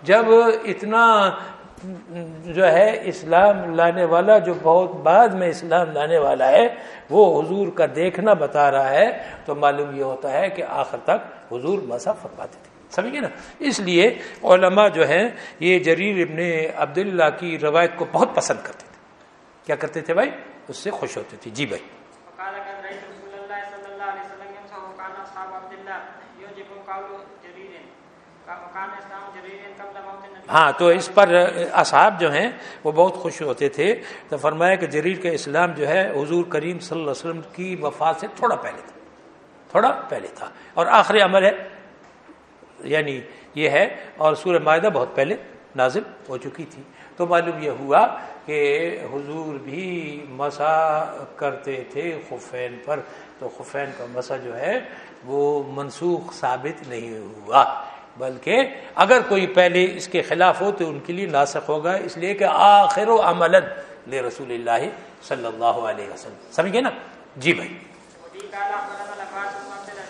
جب اتنا جو ہے اسلام لانے والا، جو بہت بعد میں اسلام لانے والا ہے، وہ حضور کا دیکھنا بتا رہا ہے، تو معلوم یہ ہوتا ہے کہ آخر تک حضور مسا فرماتے تھے۔ سمجھے نا؟ اس لیے علماء جو ہیں، یہ جریر ابن عبداللہ کی روایت کو بہت پسند کرتے تھے۔ کیا کرتے تھے بھائی؟ اس سے خوش ہوتے تھے۔ جی بھائی۔ وكان اسلام جرير. قبل موت النبي. ہاں تو اس پر اصحاب جو ہیں، وہ بہت خوش ہوتے تھے تو فرمایا کہ جریر کا اسلام جو ہے، حضور کریم صلی اللہ علیہ وسلم کی وفات سے تھوڑا پہلے تھا، تھوڑا پہلے تھا۔ اور آخری عمل ہے یعنی یہ ہے، اور سورہ معاہدہ بہت پہلے نازل ہو چکی تھی۔ تو معلوم یہ ہوا کہ حضور بھی مسا کرتے تھے خفین پر۔ تو خفین کا مسا جو ہے وہ منسوخ ثابت نہیں ہوا۔ بلکہ اگر کوئی پہلے اس کے خلاف ہو تو ان کے لیے ناسخ ہوگا۔ اس لیے کہ آخر و عمل لے رسول اللہ صلی اللہ علیہ وسلم۔ سمجھے نا؟ جی بھائی۔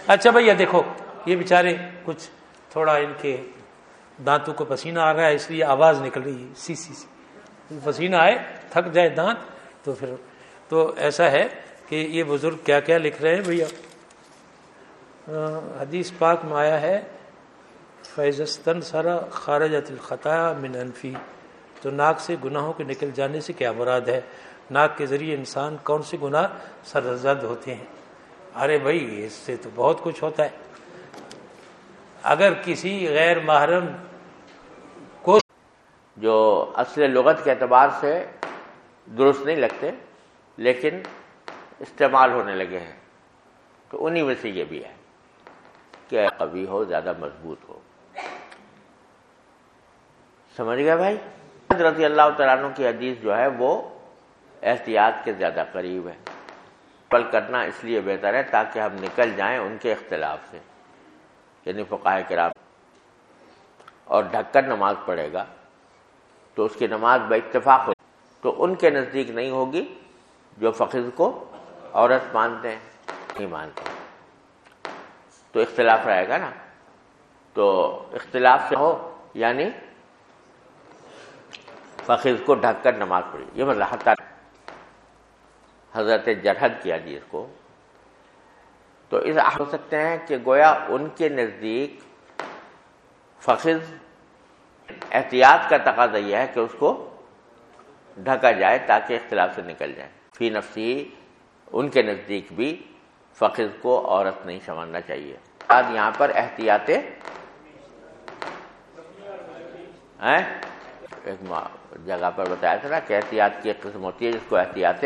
اچھا بھیا دیکھو، یہ بیچارے کچھ تھوڑا ان کے دانتوں کو پسینہ آ رہا ہے، اس لیے آواز نکل رہی ہے۔ سی سی سی۔ پسینہ آئے، تھک جائے دانت، تو پھر، تو ایسا ہے کہ یہ بزرگ کیا کیا لکھ رہے ہیں بھیا؟ حدیث پاک میں آیا ہے، فیضستن سرا خارجت الخطایا من انفی۔ تو ناک سے گناہوں کے نکل جانے سے کیا مراد ہے؟ ناک کے ذریعے انسان کون سے گناہ سرزد ہوتے ہیں؟ ارے بھائی، اس سے تو بہت کچھ ہوتا ہے۔ اگر کسی غیر محرم جو اصل لغت کے اعتبار سے درست نہیں لگتے، لیکن استعمال ہونے لگے ہیں۔ تو انہی میں سے یہ بھی ہے کہ قوی ہو، زیادہ مضبوط ہو۔ سمجھ گیا بھائی؟ رضی اللہ تعالیٰ عنہ کی حدیث جو ہے وہ احتیاط کے زیادہ قریب ہے۔ پل کرنا اس لیے بہتر ہے تاکہ ہم نکل جائیں ان کے اختلاف سے یعنی فقاہ کرام۔ اور ڈھک کر نماز پڑھے گا۔ تو اس کی نماز با اتفاق ہو تو ان کے نزدیک نہیں ہوگی جو فقیر کو عورت مانتے ہیں، نہیں مانتے تو اختلاف رہے گا نا۔ تو اختلاف سے ہو یعنی فقیر کو ڈھک کر نماز پڑھی۔ یہ مطلب حضرت جرحد کیا جی اس کو۔ تو اس ہو سکتے ہیں کہ گویا ان کے نزدیک فخر احتیاط کا تقاضا یہ ہے کہ اس کو ڈھکا جائے تاکہ اختلاف سے نکل جائے۔ فی نفسی، ان کے نزدیک بھی فخر کو عورت نہیں سمجھنا چاہیے۔ آج یہاں پر احتیاط ایک جگہ پر بتایا تھا نا کہ احتیاط کی ایک قسم ہوتی ہے جس کو احتیاط